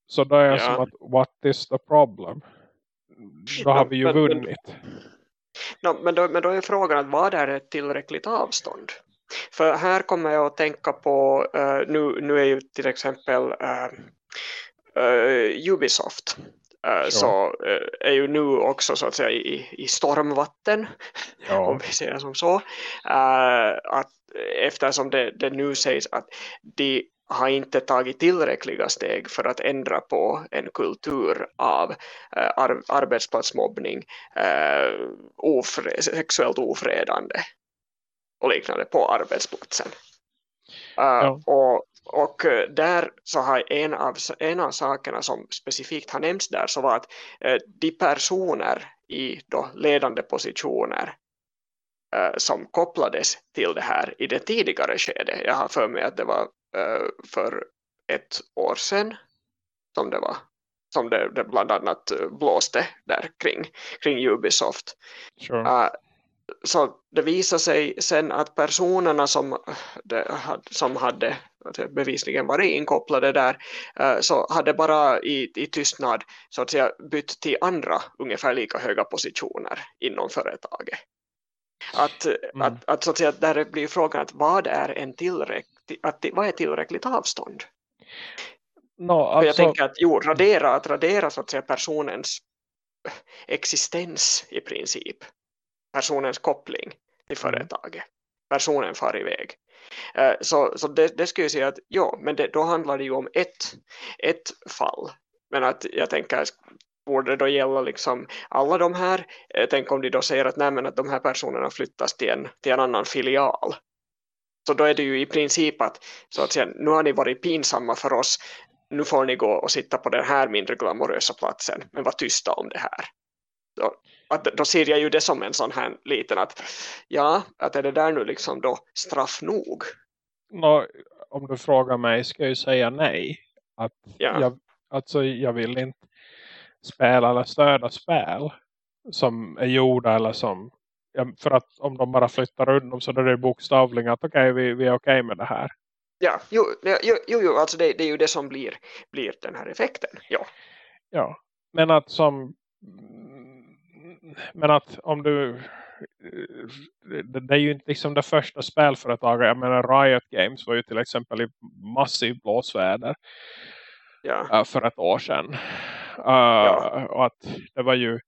A: Så då är jag ja. som att, what is the problem? Då har vi ju vunnit.
B: No, men, då, men då är frågan att vad är ett tillräckligt avstånd? För här kommer jag att tänka på, uh, nu, nu är ju till exempel uh, uh, Ubisoft så är ju nu också så att säga i, i stormvatten ja. om vi säger som så att eftersom det, det nu sägs att de har inte tagit tillräckliga steg för att ändra på en kultur av eh, ar arbetsplatsmobbning, eh, ofre sexuellt ofredande och liknande på arbetsplatsen. Uh, ja. och, och där så har en av, en av sakerna som specifikt har nämnts där så var att uh, de personer i då ledande positioner uh, som kopplades till det här i det tidigare skedet. Jag har för mig att det var för ett år sedan som det var som det, det bland annat eh, blåste där kring, kring Ubisoft.
A: Sure. Uh,
B: så det visade sig sen att personerna som, det, som hade bevisligen varit inkopplade där uh, så hade bara i, i tystnad så att säga bytt till andra ungefär lika höga positioner inom företaget. Att, mm. att, att, så att säga, där blir frågan att vad är en tillräcklig att vad är tillräckligt avstånd?
A: No, alltså...
B: Jag tänker att jo, radera, att radera så att säga personens existens i princip. Personens koppling till mm. företaget. Personen far iväg. Uh, så så det, det skulle jag säga att ja, men det, då handlar det ju om ett, ett fall. Men att jag tänker borde det då gälla liksom alla de här. Tänk om de då säger att, nej, att de här personerna flyttas till en, till en annan filial så då är det ju i princip att, så att säga, nu har ni varit pinsamma för oss. Nu får ni gå och sitta på den här mindre glamorösa platsen. Men var tysta om det här. Då, att, då ser jag ju det som en sån här liten att ja, att är det där nu liksom då straff nog?
A: No, om du frågar mig ska jag säga nej. Att
B: ja.
A: jag, alltså, jag vill inte spela eller stöda spel som är gjorda eller som för att om de bara flyttar runt dem så är det bokstavligen att okej, okay, vi, vi är okej okay med det här.
B: Ja, jo, jo, jo alltså det, det, är ju det som blir, blir den här effekten. Ja.
A: ja, men att som men att om du det är ju inte liksom det första spelföretaget. Jag menar Riot Games var ju till exempel i massiv blåsväder
B: ja.
A: för ett år sedan. Uh, ja. Och att det var ju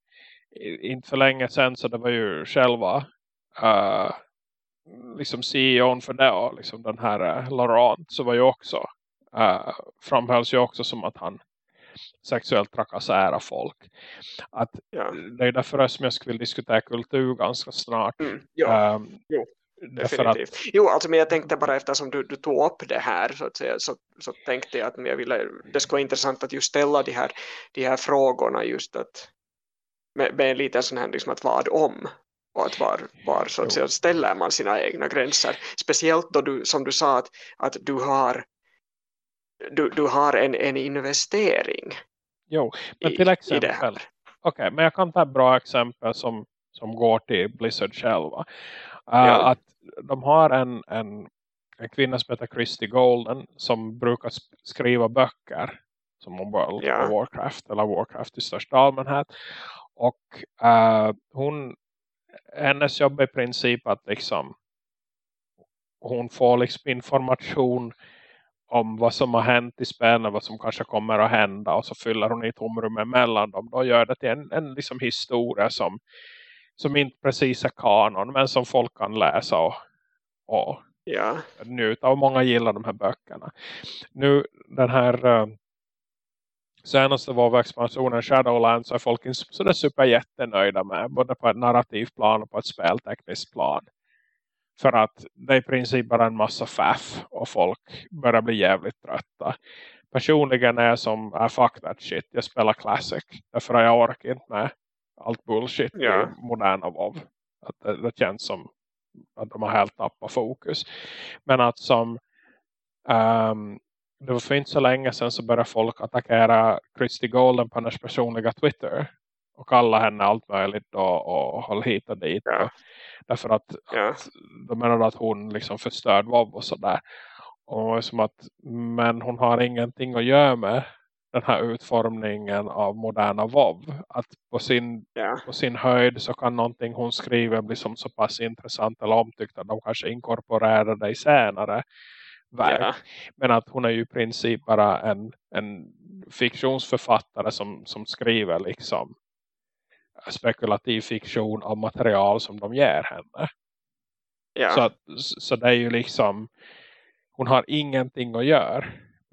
A: inte för länge sedan så det var ju själva uh, liksom CEOn för det och liksom den här uh, Laurent så var ju också uh, framhölls ju också som att han sexuellt trakasserar folk. Att
B: ja.
A: Det är därför som jag skulle diskutera kultur ganska snart.
B: Mm, ja, um, jo. Definitivt. Att... Jo, alltså, men jag tänkte bara eftersom du, du tog upp det här så, att säga, så, så tänkte jag att jag ville, det skulle vara intressant att just ställa de här, de här frågorna just att med, med en liten sån här liksom att vad om? Och att var, var så att ställer man sina egna gränser. Speciellt då du, som du sa att, att du har du, du har en, en investering
A: jo, men till exempel okej, okay, men jag kan ta ett bra exempel som, som går till Blizzard själva. Uh, ja. att de har en, en, en kvinna som heter Christy Golden som brukar skriva böcker som om World ja. Warcraft eller Warcraft i största allmänhet och uh, hon hennes jobb är i princip att liksom hon får liksom information om vad som har hänt i spelet, vad som kanske kommer att hända och så fyller hon i tomrum emellan dem. Då gör det till en, en liksom historia som, som inte precis är kanon men som folk kan läsa och, och
B: ja.
A: njuta och många gillar de här böckerna. Nu den här senaste WoW-expansionen Shadowlands är folk inte så super jättenöjda med. Både på ett narrativt plan och på ett speltekniskt plan. För att det är i princip bara en massa faff och folk börjar bli jävligt trötta. Personligen är jag som, är fuck that shit. Jag spelar classic. Därför jag orkar inte med allt bullshit
B: yeah.
A: i moderna WoW. Att det, det, känns som att de har helt tappat fokus. Men att som um, det var för inte så länge sedan så började folk attackera Christy Golden på hennes personliga Twitter. Och kalla henne allt möjligt och, och håll hit och dit.
B: Ja.
A: Därför att,
B: ja.
A: att de menade att hon liksom förstörde WoW och sådär. Och som att, men hon har ingenting att göra med den här utformningen av moderna WoW. Att på sin,
B: ja.
A: på sin höjd så kan någonting hon skriver bli som så pass intressant eller omtyckt att de kanske inkorporerar det senare verk. Ja. Men att hon är ju i princip bara en, en fiktionsförfattare som, som skriver liksom spekulativ fiktion av material som de ger henne.
B: Ja.
A: Så, att, så det är ju liksom hon har ingenting att göra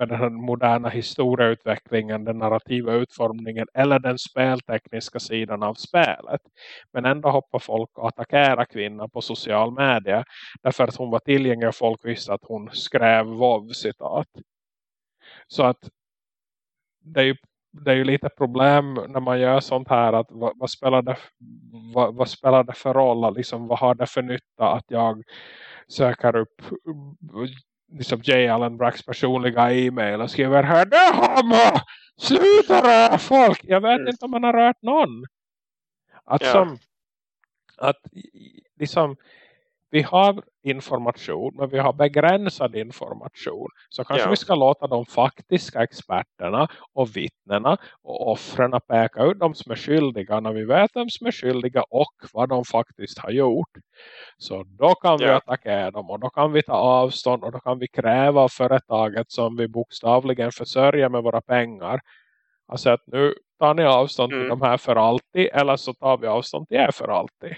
A: med den här moderna historieutvecklingen, den narrativa utformningen eller den speltekniska sidan av spelet. Men ändå hoppar folk och attackerar kvinnan på social media därför att hon var tillgänglig och folk visste att hon skrev vov-citat. Så att det är ju det är ju lite problem när man gör sånt här att vad, vad, spelar, det, vad, vad, spelar det för roll liksom, vad har det för nytta att jag söker upp liksom J. Allen Bracks personliga e-mail och skriver här homo! Sluta röra folk! Jag vet mm. inte om man har rört någon. Att
B: ja.
A: som att liksom vi har information men vi har begränsad information. Så kanske ja. vi ska låta de faktiska experterna och vittnena och offren peka ut de som är skyldiga när vi vet vem som är skyldiga och vad de faktiskt har gjort. Så då kan vi attackera dem och då kan vi ta avstånd och då kan vi kräva av företaget som vi bokstavligen försörjer med våra pengar. Alltså att nu tar ni avstånd mm. till de här för alltid eller så tar vi avstånd till er för alltid.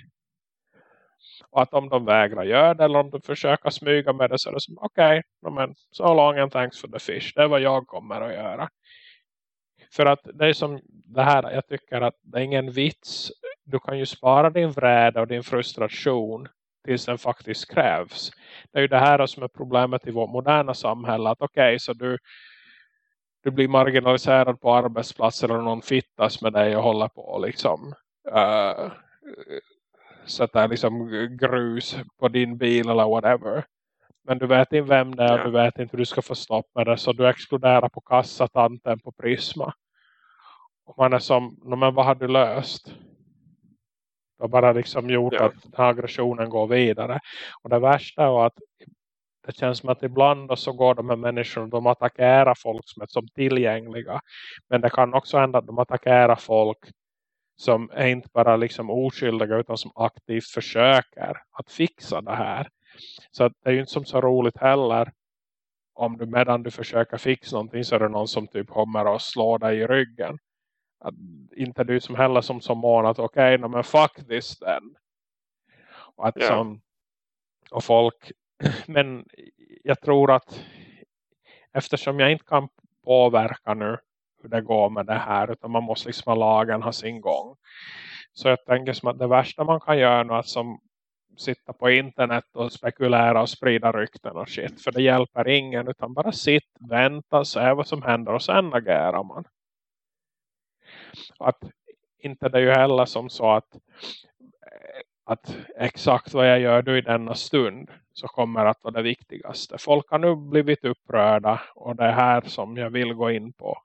A: Och att om de vägrar göra det eller om de försöker smyga med det så är det som okej, okay, men so long and thanks for the fish. Det är vad jag kommer att göra. För att det är som det här, jag tycker att det är ingen vits. Du kan ju spara din vräda och din frustration tills den faktiskt krävs. Det är ju det här som är problemet i vårt moderna samhälle. Att okej, okay, så du, du blir marginaliserad på arbetsplatser och någon fittas med dig och håller på liksom uh, sätta liksom grus på din bil eller whatever. Men du vet inte vem det är. Ja. Du vet inte hur du ska få stopp med det. Så du exploderar på kassatanten på Prisma. Och man är som, men vad har du löst? Du har bara liksom gjort ja. att aggressionen går vidare. Och det värsta är att det känns som att ibland så går de här människorna de attackerar folk som är som tillgängliga. Men det kan också hända att de attackerar folk som är inte bara liksom oskyldiga utan som aktivt försöker att fixa det här. Så det är ju inte som så roligt heller om du medan du försöker fixa någonting så är det någon som typ kommer och slår dig i ryggen. Att, inte du som heller som som mån att okej, okay, men fuck this then. Och, att, yeah. som, och folk men jag tror att eftersom jag inte kan påverka nu hur det går med det här utan man måste liksom ha lagen ha sin gång. Så jag tänker som att det värsta man kan göra är att som sitta på internet och spekulera och sprida rykten och shit. För det hjälper ingen utan bara sitt, vänta, se vad som händer och sen agerar man. Att inte det är ju heller som så att eh, att exakt vad jag gör nu i denna stund så kommer att vara det viktigaste. Folk har nu blivit upprörda och det är här som jag vill gå in på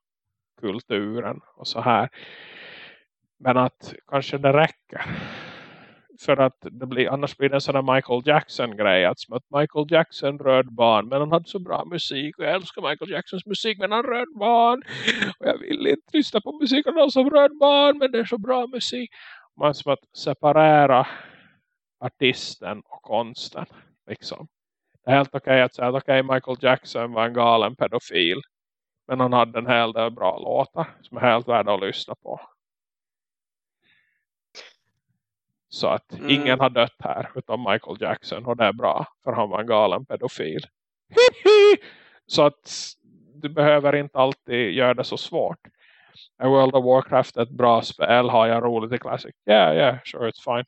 A: kulturen och så här. Men att kanske det räcker. För att det blir, annars blir det en sån där Michael Jackson-grej. Att, att Michael Jackson röd barn. Men han hade så bra musik. Och jag älskar Michael Jacksons musik. Men han röd barn. Och jag vill inte lyssna på musik av någon som röd barn. Men det är så bra musik. Man som att separera artisten och konsten. Liksom. Det är helt okej okay att säga att okay, Michael Jackson var en galen pedofil. Men han hade en hel del bra låtar som är helt värda att lyssna på. Så att mm. ingen har dött här utom Michael Jackson. Och det är bra för han var en galen pedofil. så att du behöver inte alltid göra det så svårt. Är World of Warcraft ett bra spel? Har jag roligt i Classic? Yeah, yeah, sure, it's fine.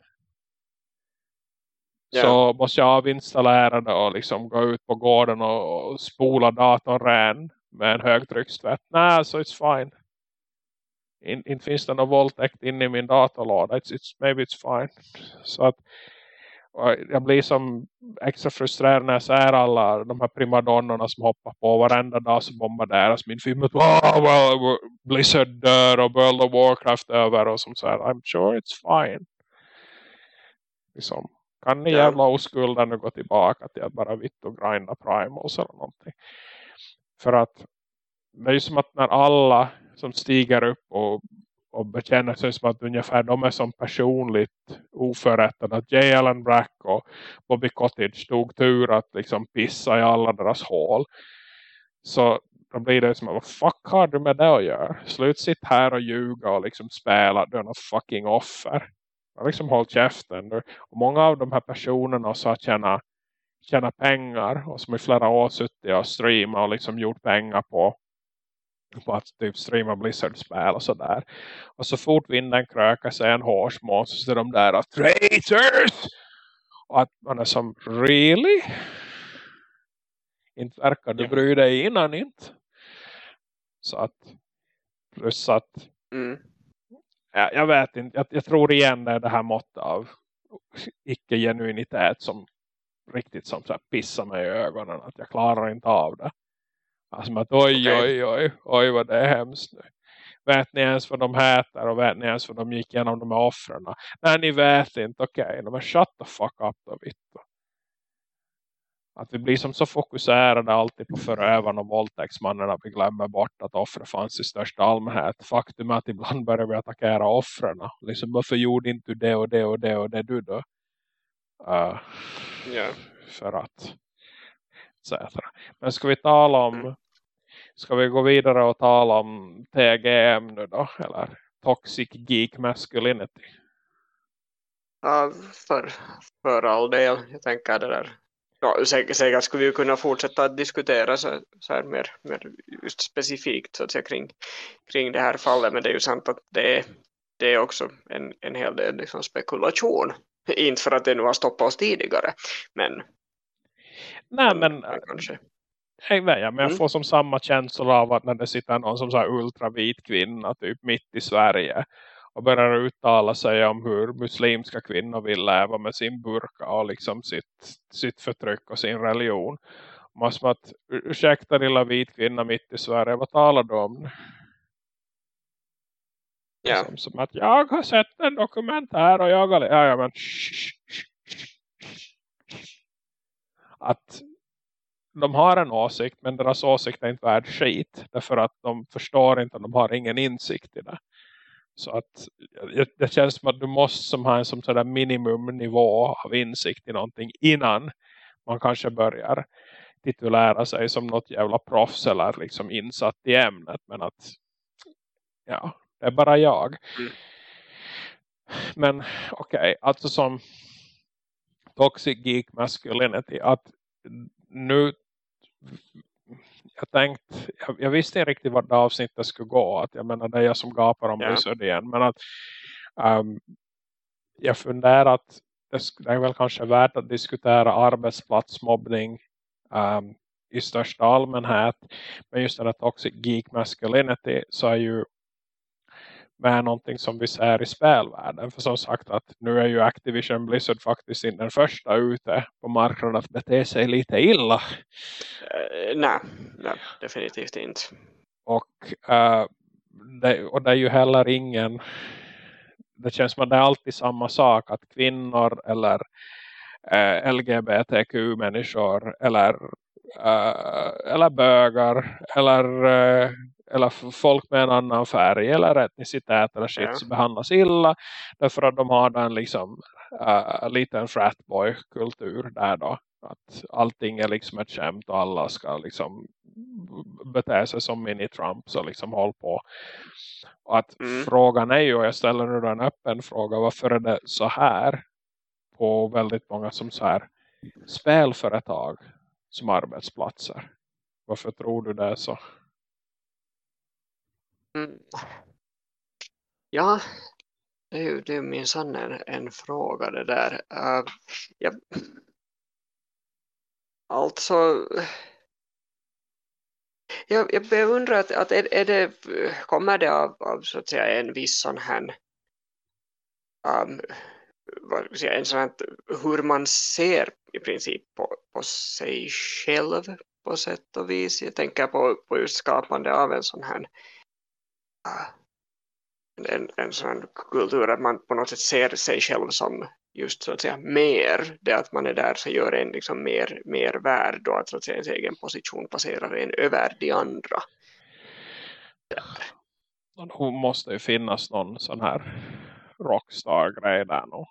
A: Yeah. Så måste jag avinstallera det och liksom gå ut på gården och spola datorn ren med en högtryckstvätt. Nej, så it's fine. In, inte finns det någon våldtäkt inne i min datorlåda. It's, it's, maybe it's fine. Så att jag blir som extra frustrerad när jag ser alla de här primadonnorna som hoppar på varenda dag som bombarderas min film. Att oh, well, Blizzard dör och World of Warcraft över och som säger I'm sure it's fine. Liksom, kan ni jävla oskulda nu gå tillbaka till att bara vitt och grinda primals eller någonting. För att det är ju som att när alla som stiger upp och, och bekänner sig som att ungefär de är som personligt oförrättade. Att J. Allen Brack och Bobby Cottage tog tur att liksom pissa i alla deras hål. Så då blir det som att vad fuck har du med det att göra? Slut sitt här och ljuga och liksom spela. Du är något fucking offer har liksom hållit käften. Och många av de här personerna så att känna tjäna pengar och som i flera år suttit och streamat och liksom gjort pengar på på att typ streama Blizzard-spel och sådär. Och så fort vinden krökar sig en hårsmån så ser de där traitors! Och att man är som, really? Inte verkar du bry dig innan inte. Så att, plus att mm jag, jag vet inte, jag, jag, tror igen det är det här måttet av icke-genuinitet som riktigt som så här pissar mig i ögonen att jag klarar inte av det. Alltså att oj, oj, oj, oj vad det är hemskt nu. Vet ni ens vad de heter och vet ni ens vad de gick igenom de här offren? Nej, ni vet inte, okej. Okay. Men shut the fuck up då, Vittu. Att vi blir som så fokuserade alltid på förövarna och våldtäktsmannen att vi glömmer bort att offret fanns i största allmänhet. Faktum är att ibland börjar vi attackera offren. Liksom, varför gjorde inte du det och det och det och det du då? Uh, yeah. För att etc. Men ska vi tala om ska vi gå vidare och tala om TGM nu då? Eller Toxic Geek Masculinity?
B: Ja, för, för all del. Jag tänker det där Ja, säkert, säkert skulle vi kunna fortsätta att diskutera så, så här mer, mer just specifikt så att säga, kring, kring det här fallet. Men det är ju sant att det är, det är också en, en hel del liksom spekulation. Inte för att det nu har stoppat oss tidigare. Men,
A: Nej, men, kanske. Jag, men jag mm. får som samma känsla av att när det sitter någon som så ultravit kvinna typ mitt i Sverige och börjar uttala sig om hur muslimska kvinnor vill leva med sin burka och liksom sitt, sitt förtryck och sin religion. Man som att, ursäkta lilla vit kvinna mitt i Sverige, vad talar du om? Yeah. Som, liksom, som, att jag har sett en dokumentär och jag har... Ja, ja men... Att de har en åsikt men deras åsikt är inte värd skit. Därför att de förstår inte och de har ingen insikt i det. Så att det känns som att du måste som ha en som sådär minimumnivå av insikt i någonting innan man kanske börjar titulära sig som något jävla proffs eller liksom insatt i ämnet. Men att ja, det är bara jag. Mm. Men okej, okay, alltså som toxic geek masculinity att nu jag tänkte, jag, jag, visste inte riktigt vad det avsnittet skulle gå. Att jag menar det är jag som gapar om yeah. Blizzard igen. Men att um, jag funderar att det är väl kanske värt att diskutera arbetsplatsmobbning um, i största allmänhet. Men just den här toxic geek masculinity så är ju med någonting som vi ser i spelvärlden. För som sagt att nu är ju Activision Blizzard faktiskt inte den första ute på marknaden att bete sig lite illa.
B: Uh, nej, nej, definitivt inte.
A: Och, uh, det, och det är ju heller ingen det känns som att det är alltid samma sak att kvinnor eller uh, eh, LGBTQ-människor eller, eller bögar eller eller folk med en annan färg eller etnicitet eller shit ja. behandlas illa därför att de har den liksom uh, liten fratboy-kultur där då att allting är liksom ett skämt och alla ska liksom bete sig som mini-Trump så liksom håll på och att mm. frågan är ju och jag ställer nu en öppen fråga varför är det så här på väldigt många som så här spelföretag som arbetsplatser varför tror du det är så?
B: Mm. Ja, det är ju det är minsann en, en fråga det där. Uh, ja. Alltså, jag, jag undrar att, att är, är det, kommer det av, av så att säga en viss sån här um, vad säga, en sån här, hur man ser i princip på, på sig själv på sätt och vis. Jag tänker på, på just skapande av en sån här en, en sån kultur att man på något sätt ser sig själv som just så att säga mer, det att man är där så gör en liksom mer, mer värd och att så att säga ens egen position passerar en över de andra.
A: Där. måste ju finnas någon sån här rockstar-grej där nog.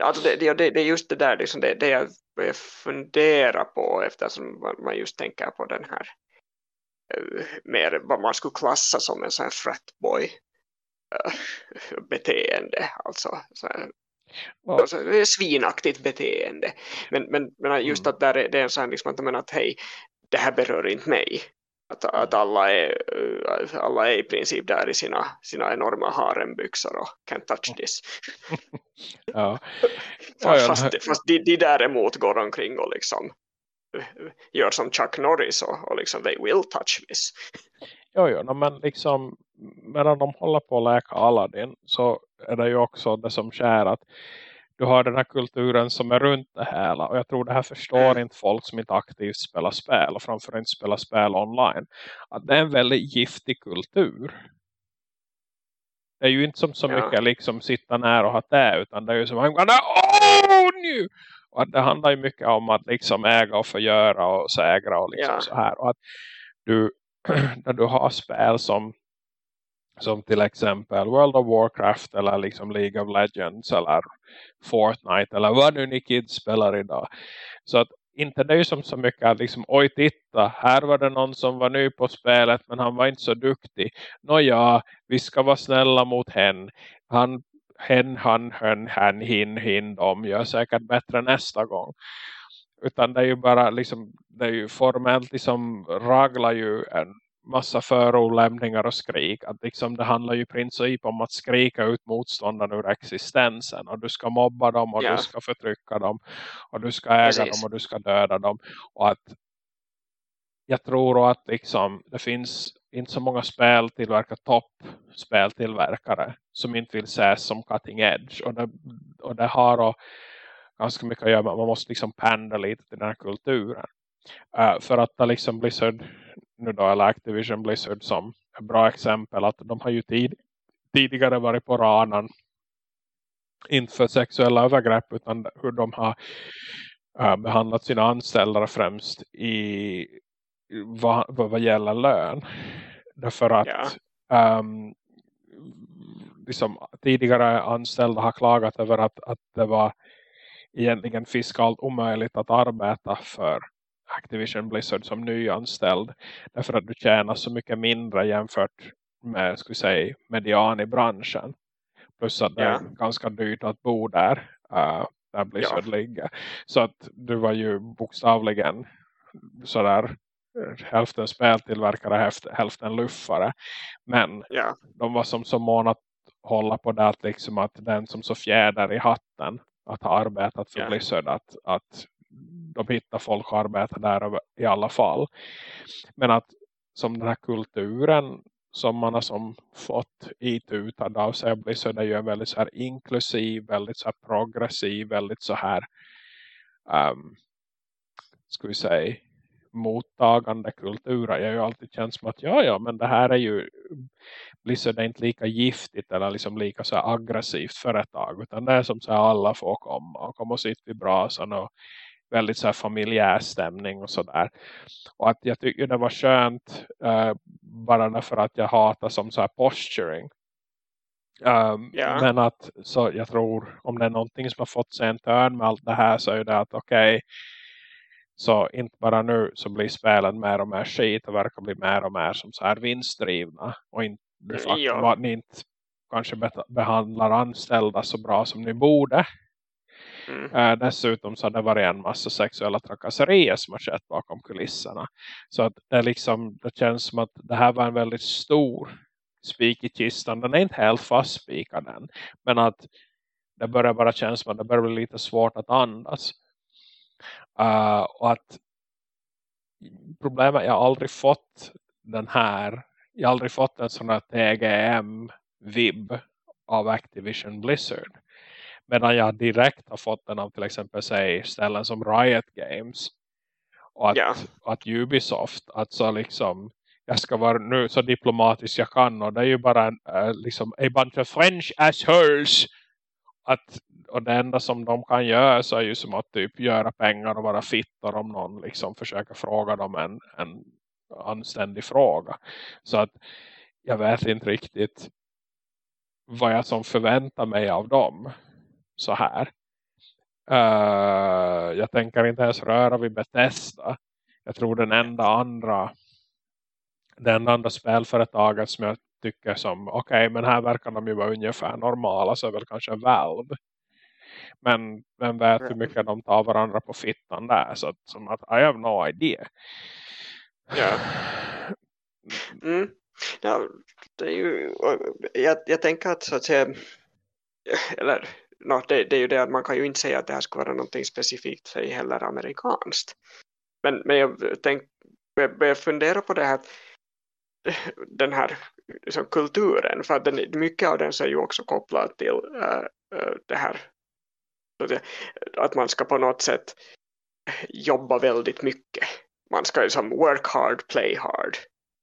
B: Alltså det, det, det, är just det där liksom det, det jag funderar på eftersom man just tänker på den här mer vad man skulle klassa som en sån här fratboy äh, beteende alltså. Så här, oh. alltså, svinaktigt beteende. Men, men, men just mm. att där är, det är en sån här liksom att, men att hej, det här berör inte mig. Att, att alla, är, eh, alla är i princip där i sina, sina enorma harembyxor och can't touch this.
A: Ja.
B: fast, fast de, de däremot går omkring och liksom gör som Chuck Norris och, och liksom they will touch this.
A: Jo, jo, men liksom medan de håller på att läka Aladdin så är det ju också det som sker att du har den här kulturen som är runt det hela och jag tror det här förstår mm. inte folk som inte aktivt spelar spel och framförallt spelar spel online att det är en väldigt giftig kultur det är ju inte som så mycket ja. liksom sitta nära och ha det utan det är ju som I'm gonna own you det handlar ju mycket om att liksom äga och förgöra och sägra och liksom ja. så här. Och att du, när du har spel som som till exempel World of Warcraft eller liksom League of Legends eller Fortnite eller vad nu ni kids spelar idag. Så att inte det är som så mycket att liksom, oj titta, här var det någon som var ny på spelet men han var inte så duktig. Nåja, vi ska vara snälla mot henne. Han hen, han, hön, han, hin, hin, de gör säkert bättre nästa gång. Utan det är ju bara liksom, det är ju formellt liksom raglar ju en massa förolämningar och skrik. Att liksom det handlar ju i princip om att skrika ut motståndarna ur existensen. Och du ska mobba dem och ja. du ska förtrycka dem. Och du ska äga Precis. dem och du ska döda dem. Och att jag tror att liksom, det finns inte så många speltillverkare, toppspeltillverkare som inte vill ses som cutting edge. Och det, och det har då ganska mycket att göra med man måste liksom pendla lite till den här kulturen. Uh, för att ta liksom Blizzard nu då, eller Activision Blizzard som ett bra exempel att de har ju tid, tidigare varit på ranan inte för sexuella övergrepp utan hur de har uh, behandlat sina anställda främst i vad, vad, vad gäller lön. Därför att yeah. um, liksom, tidigare anställda har klagat över att, att det var egentligen fiskalt omöjligt att arbeta för Activision Blizzard som nyanställd. Därför att du tjänar så mycket mindre jämfört med ska säga, median i branschen. Plus att det är ganska dyrt att bo där. Uh, där Blizzard ja. ligger. Så att du var ju bokstavligen sådär hälften speltillverkare, hälften luffare. Men
B: ja.
A: de var som så mån att hålla på det att, liksom att den som så fjäder i hatten att ha arbetat för ja. Blizzard att, att de hittar folk att arbeta där i alla fall. Men att som den här kulturen som man har som fått itutad av sig Blizzard är ju väldigt så här inklusiv, väldigt så här progressiv, väldigt så här um, ska vi säga mottagande kulturer. Jag har ju alltid känt som att ja, ja, men det här är ju Blizzard är inte lika giftigt eller liksom lika så aggressivt företag utan det är som så här alla får komma och komma och sitta vid brasan och väldigt så här familjär stämning och sådär. Och att jag tycker det var skönt uh, bara därför att jag hatar som så här posturing. Um, ehm, yeah. Men att så jag tror om det är någonting som har fått sig en törn med allt det här så är det att okej okay, så inte bara nu så blir spelen mer och mer skit och verkar bli mer och mer som så här vinstdrivna och inte det faktum ja. att ni inte kanske behandlar anställda så bra som ni borde Mm. Uh, dessutom så har det varit en massa sexuella trakasserier som har skett bakom kulisserna. Så att det, liksom, det känns som att det här var en väldigt stor spik i kistan. Den är inte helt fastspikad än. Men att det börjar bara kännas som att det börjar bli lite svårt att andas. Uh, och att problemet, jag har aldrig fått den här, jag har aldrig fått en sån här TGM-vib av Activision Blizzard. Medan jag direkt har fått den av till exempel säg, ställen som Riot Games. Och att, yeah. att Ubisoft, att så liksom jag ska vara nu så diplomatisk jag kan och det är ju bara en, äh, liksom a bunch of French assholes att, och det enda som de kan göra så är ju som att typ göra pengar och vara fittor om någon liksom försöker fråga dem en, en anständig fråga så att jag vet inte riktigt vad jag som förväntar mig av dem så här. Uh, jag tänker inte ens röra vid Bethesda. Jag tror den enda andra den andra spelföretaget som jag tycker som okej okay, men här verkar de ju vara ungefär normala så är väl kanske Valve. Men vem vet hur mycket de tar varandra på fittan där så att, som att I have no idea.
B: Ja. Mm. ja det är ju, jag, jag tänker att så att säga eller no, det, det, är ju det att man kan ju inte säga att det här ska vara någonting specifikt för heller amerikanskt. Men, men jag tänkte börja fundera på det här den här liksom, kulturen för att den, mycket av den så är ju också kopplad till uh, det här att man ska på något sätt jobba väldigt mycket. Man ska liksom work hard, play hard.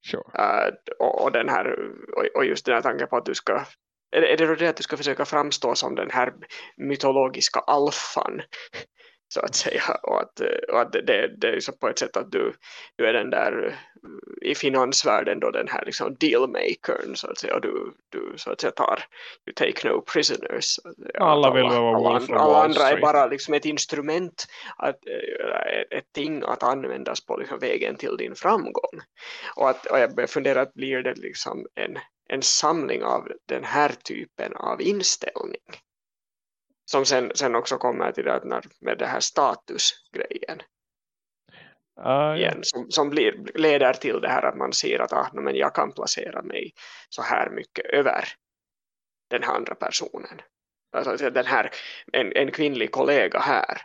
A: Sure.
B: Uh, och, och, den här, och, och just den här tanken på att du ska är, är det då det att du ska försöka framstå som den här mytologiska alfan så att säga. Och att, och att det, det, är så på ett sätt att du, du är den där i finansvärlden då den här liksom dealmakern så att säga. Och du, du så att säga tar you take no prisoners.
A: Alla vill vara
B: alla, andra, alla andra är bara liksom ett instrument att, ett ting att användas på liksom vägen till din framgång. Och, att, och jag funderar att blir det liksom en en samling av den här typen av inställning. Som sen, sen också kommer till det när, med det här statusgrejen. Uh, igen, som, som blir, leder till det här att man ser att ah, men jag kan placera mig så här mycket över den här andra personen. Alltså den här, en, en kvinnlig kollega här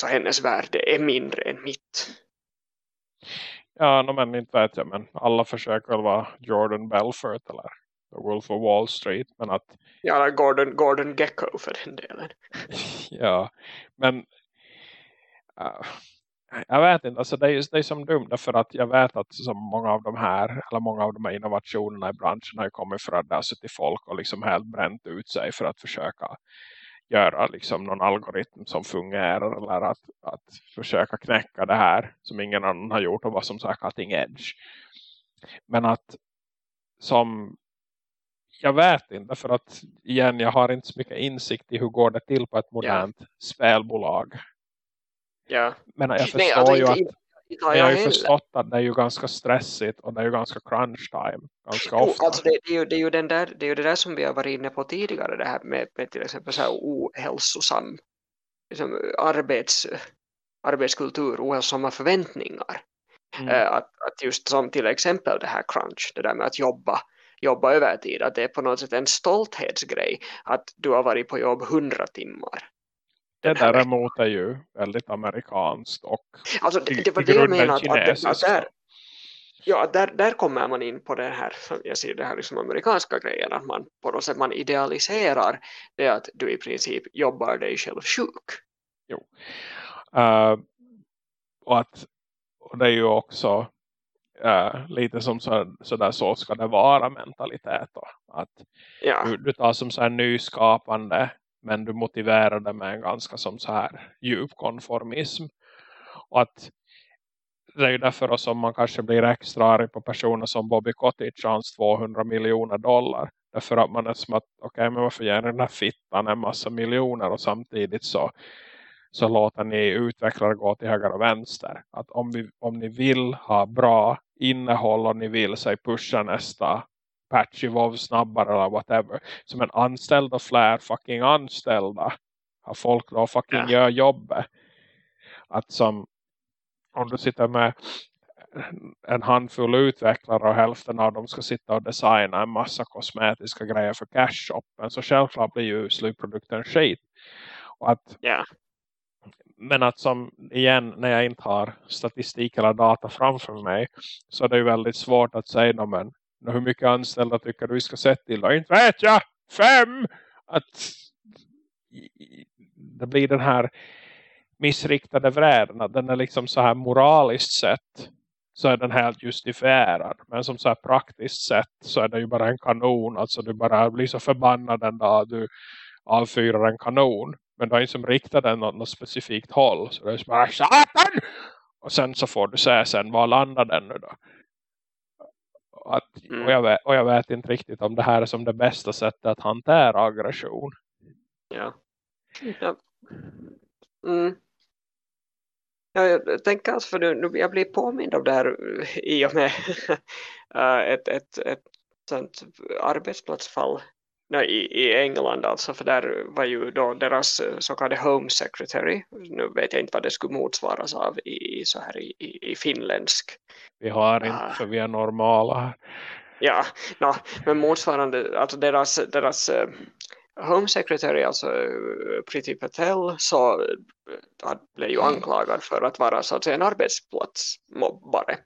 B: så hennes värde är mindre än mitt.
A: Ja, no, men inte vet jag. Men alla försöker väl vara Jordan Belfort eller The Wolf of Wall Street. Men att...
B: Ja, Gordon, Gordon Gecko för den delen.
A: ja, men... Uh, jag vet inte, alltså det är, det är som dumt därför att jag vet att så många av de här eller många av de här innovationerna i branschen har kommit för att det har suttit folk och liksom helt bränt ut sig för att försöka göra liksom någon algoritm som fungerar eller att, att försöka knäcka det här som ingen annan har gjort och vad som sagt cutting edge. Men att som jag vet inte för att igen jag har inte så mycket insikt i hur går det till på ett modernt ja. spelbolag.
B: Ja.
A: Men jag förstår Nej, alltså, ju att jag, jag har ju förstått att det är ju ganska stressigt och det är ju ganska crunch time. Ganska
B: jo, ofta. Alltså det, det, är ju, det, är ju den där, det är ju det där som vi har varit inne på tidigare. Det här med, med till exempel så här ohälsosam liksom arbets, arbetskultur, ohälsosamma förväntningar. Mm. Uh, att, att just som till exempel det här crunch, det där med att jobba jobba övertid, att det är på något sätt en stolthetsgrej att du har varit på jobb hundra timmar
A: det däremot är ju väldigt amerikanskt och
B: alltså, det, det var det jag menar att, att, där, ja, där, där kommer man in på det här jag ser det här liksom amerikanska grejen att man på något sätt man idealiserar det att du i princip jobbar dig själv sjuk.
A: Jo. Uh, och att och det är ju också uh, lite som så, så där så ska det vara mentalitet då. att ja. du, du tar som så här nyskapande men du motiverar det med en ganska som så här djup konformism. Och att det är ju därför som man kanske blir extra arg på personer som Bobby Kotick hans 200 miljoner dollar. Därför att man är som att, okej okay, men varför ger den här fittan en massa miljoner och samtidigt så, så låter ni utvecklare gå till höger och vänster. Att om, vi, om ni vill ha bra innehåll och ni vill sig pusha nästa patch i WoW snabbare eller whatever. Som en anställd och flera fucking anställda har folk då fucking ja. gör jobbet. Att som om du sitter med en handfull utvecklare och hälften av dem ska sitta och designa en massa kosmetiska grejer för cash-shoppen så självklart blir ju slutprodukten skit. Och att,
B: yeah.
A: Men att som igen när jag inte har statistik eller data framför mig så är det ju väldigt svårt att säga men hur mycket anställda tycker du vi ska sätta till? Och inte vet jag! Fem! Att det blir den här missriktade vräden. Den är liksom så här moraliskt sett så är den helt justifierad. Men som så här praktiskt sett så är det ju bara en kanon. Alltså du bara blir så förbannad den dag du avfyrar en kanon. Men du har inte som riktat den åt något specifikt håll. Så det är så bara satan! Och sen så får du se sen var landar den nu då. Att, mm. och, jag vet, och jag vet inte riktigt om det här är som det bästa sättet att hantera aggression.
B: Ja. ja. Mm. Ja, jag tänker alltså för nu, jag blir påmind av det här i och med ett, ett, ett sånt arbetsplatsfall nej, i, i England alltså för där var ju då deras så kallade home secretary. Nu vet jag inte vad det skulle motsvaras av i, så här i, i, i finländsk.
A: Vi har inte uh, för vi är normala här.
B: Ja, no, men motsvarande alltså deras, deras uh, home secretary alltså uh, Priti Patel så blev ju anklagad för att vara så att säga en arbetsplatsmobbare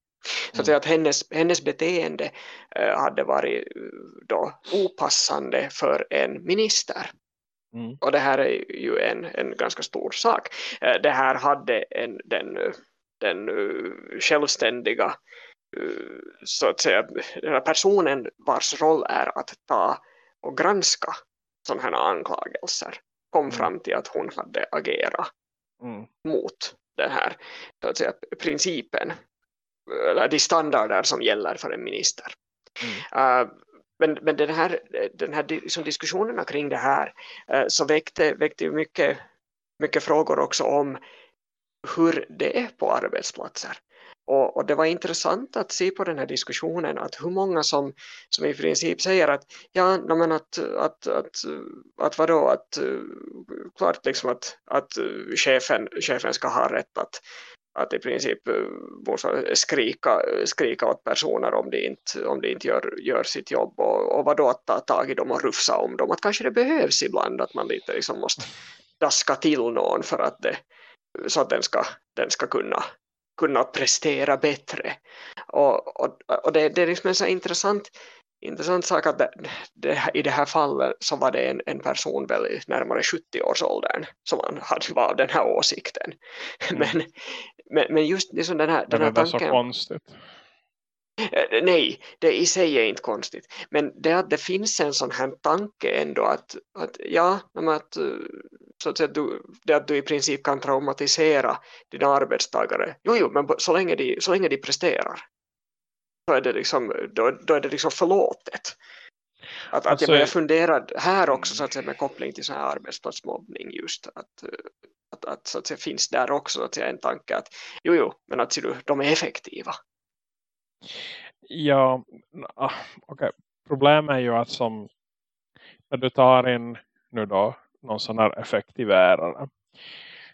B: så att, säga att hennes, hennes beteende eh, hade varit eh, då opassande för en minister. Mm. Och det här är ju en, en ganska stor sak. Eh, det här hade en, den, den självständiga så att säga, den här personen vars roll är att ta och granska sådana här anklagelser kom mm. fram till att hon hade agerat mm. mot den här så att säga, principen eller de standarder som gäller för en minister. Mm. Uh, men, men den här, den här liksom diskussionerna kring det här uh, så väckte, väckte mycket, mycket frågor också om hur det är på arbetsplatser. Och, och, det var intressant att se på den här diskussionen att hur många som, som i princip säger att ja, men att, att, att, att vadå, att klart liksom att, att chefen, chefen ska ha rätt att, att i princip eh, måste skrika, skrika åt personer om de inte, om de inte gör, gör sitt jobb och, och vad då att ta tag i dem och rufsa om dem. Att kanske det behövs ibland att man lite liksom måste daska till någon för att det, så att den ska, den ska kunna, kunna prestera bättre. Och, och, och det, det är liksom en så intressant, intressant sak att det, det, i det här fallet så var det en, en person väl i närmare 70-årsåldern som han hade var av den här åsikten. Mm. Men, men, men just liksom den här, den här
A: tanken... Det är så konstigt.
B: Eh, nej, det i sig är inte konstigt. Men det att det finns en sån här tanke ändå att, att ja, att, eh, så att säga, du, det att du i princip kan traumatisera dina arbetstagare. Jo, jo, men så länge de, så länge de presterar. Så är det liksom, då, då är det liksom förlåtet. Att, alltså, att jag, funderar här också så att säga, med koppling till så här arbetsplatsmobbning just att, att, att, så att säga, finns där också att säga, en tanke att jo, jo, men att du, de är effektiva.
A: Ja, ah, okej. Okay. Problemet är ju att som när du tar in nu då någon sån här effektivärare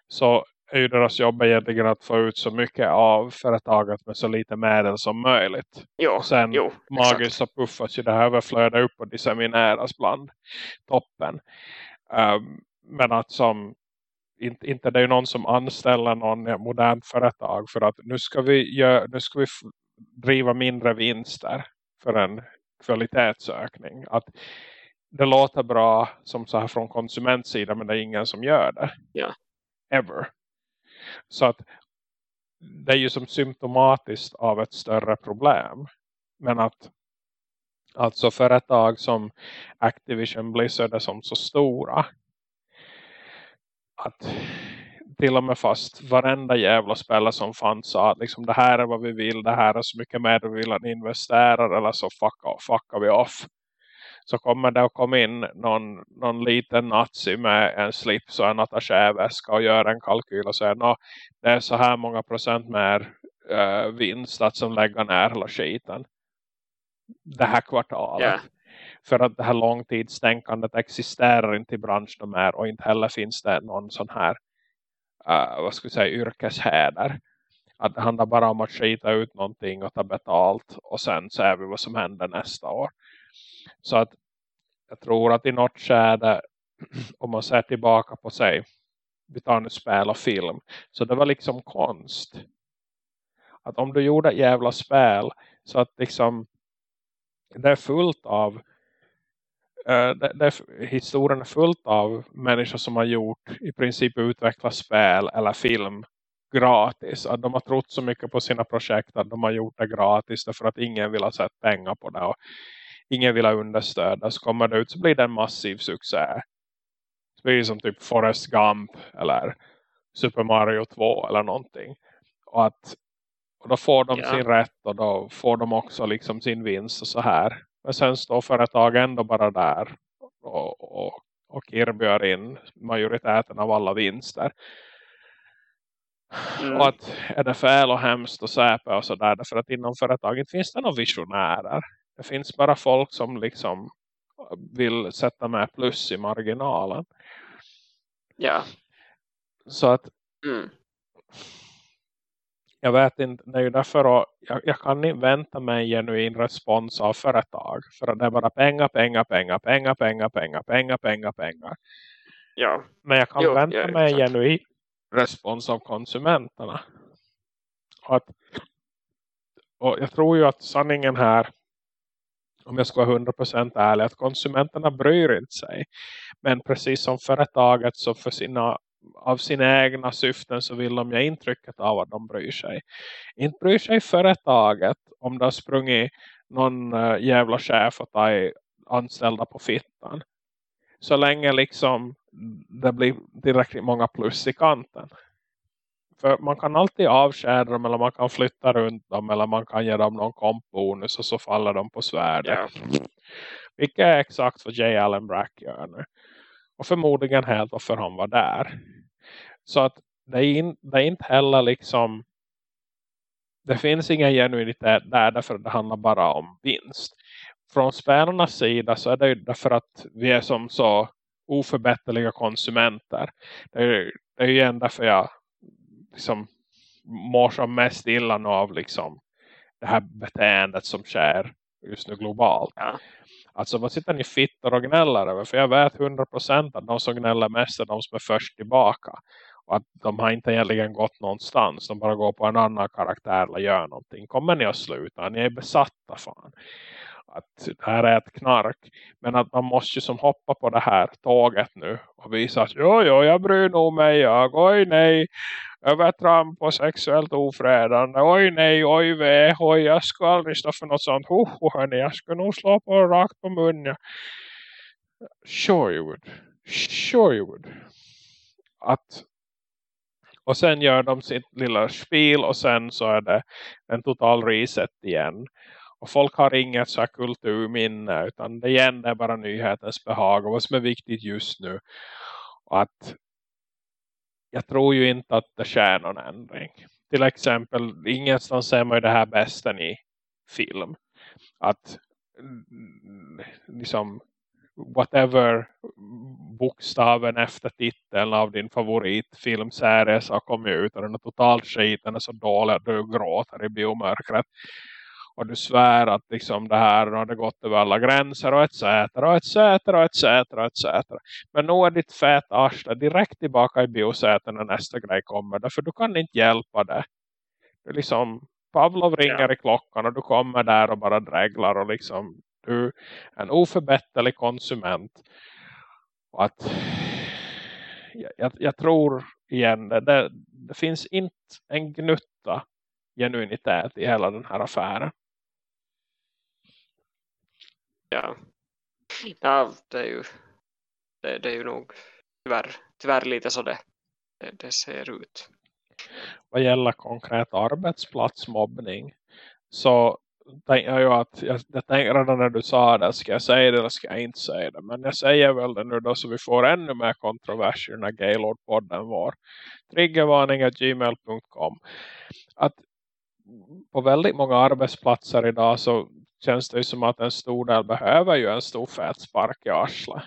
A: så är ju deras jobb egentligen att få ut så mycket av företaget med så lite medel som möjligt.
B: Jo,
A: och sen
B: jo,
A: magiskt så puffas ju det här överflöda upp och dissemineras bland toppen. Um, men att som inte, inte det är någon som anställer någon modernt företag för att nu ska vi, gör, nu ska vi driva mindre vinster för en kvalitetsökning. Att det låter bra som så här från konsumentsidan men det är ingen som gör det.
B: Ja.
A: Ever. Så att det är ju som symptomatiskt av ett större problem. Men att alltså företag som Activision Blizzard är som så stora att till och med fast varenda jävla spelare som fanns sa att liksom, det här är vad vi vill, det här är så mycket mer vi vill att ni investerar eller så fuckar, fuckar vi off. Så kommer det att komma in någon, någon liten nazi med en slips och en attachéväska och gör en kalkyl och säger att det är så här många procent mer äh, vinst att som lägger ner hela skiten. Det här kvartalet. Yeah. För att det här långtidstänkandet existerar inte i branschen mer och inte heller finns det någon sån här uh, vad ska jag säga, yrkeshäder. Att det handlar bara om att skita ut någonting och ta betalt. Och sen ser vi vad som händer nästa år. Så att jag tror att i något skärde om man ser tillbaka på sig vi tar nu spel och film. Så det var liksom konst. Att om du gjorde ett jävla spel så att liksom det är fullt av Uh, det, det, historien är fullt av människor som har gjort i princip utvecklat spel eller film gratis. Att de har trott så mycket på sina projekt att de har gjort det gratis därför att ingen vill ha sett pengar på det och ingen vill ha understöd. Så kommer det ut så blir det en massiv succé. Så blir det som typ Forrest Gump eller Super Mario 2 eller någonting. Och att och då får de ja. sin rätt och då får de också liksom sin vinst och så här. Men sen står företag ändå bara där och, och, och Kirby in majoriteten av alla vinster. Mm. Och att är det fel och hemskt och säpe och sådär. Därför att inom företaget finns det några visionärer. Det finns bara folk som liksom vill sätta med plus i marginalen.
B: Ja.
A: Så att mm jag vet inte, det är ju därför jag, jag kan inte vänta mig en genuin respons av företag. För att det är bara pengar, pengar, pengar, pengar, pengar, pengar, pengar, pengar, pengar.
B: Ja.
A: Men jag kan jo, vänta ja, mig en genuin respons av konsumenterna. Och, att, och jag tror ju att sanningen här, om jag ska vara 100% ärlig, att konsumenterna bryr inte sig. Men precis som företaget så för sina av sina egna syften så vill de ge intrycket av att de bryr sig. Inte bryr sig företaget om det har sprungit någon uh, jävla chef och tagit anställda på fittan. Så länge liksom det blir tillräckligt många plus i kanten. För man kan alltid avskära dem eller man kan flytta runt dem eller man kan ge dem någon kompbonus och så faller de på svärdet. Yeah. Vilket är exakt vad J. Allen Brack gör nu. Och förmodligen helt varför han var där. Så att det är, in, det är inte heller liksom det finns ingen genuinitet där därför det handlar bara om vinst. Från spelarnas sida så är det ju därför att vi är som så oförbätterliga konsumenter. Det är, det är ju igen därför jag liksom mår som mest illa av liksom det här beteendet som sker just nu globalt.
B: Ja.
A: Alltså vad sitter ni fittor och gnäller över? För jag vet 100% att de som gnäller mest är de som är först tillbaka. Att de har inte egentligen gått någonstans. De bara går på en annan karaktär eller gör någonting. Kommer ni att sluta? Ni är besatta fan. Att det här är ett knark. Men att man måste ju som hoppa på det här tåget nu. Och visa att jo, jo, jag bryr nog mig. Jag, oj nej. Övertramp och sexuellt ofredande. Oj nej, oj ve. Oj, jag ska aldrig stå för något sånt. Ho, ho, hörni, jag ska nog slå på rakt på munnen. Sure you would. Sure you would. Att och sen gör de sitt lilla spel och sen så är det en total reset igen. Och folk har inget så kulturminne utan det igen är bara nyhetens behag och vad som är viktigt just nu. Och att jag tror ju inte att det sker någon ändring. Till exempel, ingenstans ser man ju det här bästa i film. Att mm, mm, liksom whatever bokstaven efter titeln av din favoritfilmserie så kommer ut och den är totalt skit, den är så dålig att du gråter i biomörkret och du svär att liksom det här har det gått över alla gränser och etc. och etc. och etc. och etc. Men nu är ditt fät arsle direkt tillbaka i biosäten när nästa grej kommer. Därför du kan inte hjälpa det. Du liksom, Pavlov ringer ja. i klockan och du kommer där och bara dräglar och liksom du en oförbätterlig konsument. Och att jag, jag tror igen det, det, det finns inte en gnutta genuinitet i hela den här affären.
B: Ja, ja det är ju det, det är ju nog tyvärr, tyvärr lite så det, det, det ser ut.
A: Vad gäller konkret arbetsplatsmobbning så tänker jag att jag, jag tänkte redan när du sa det, ska jag säga det eller ska jag inte säga det? Men jag säger väl det nu då så vi får ännu mer kontroverser när Gaylord-podden var. Triggervarning.gmail.com Att på väldigt många arbetsplatser idag så känns det ju som att en stor del behöver ju en stor fätspark i arslet.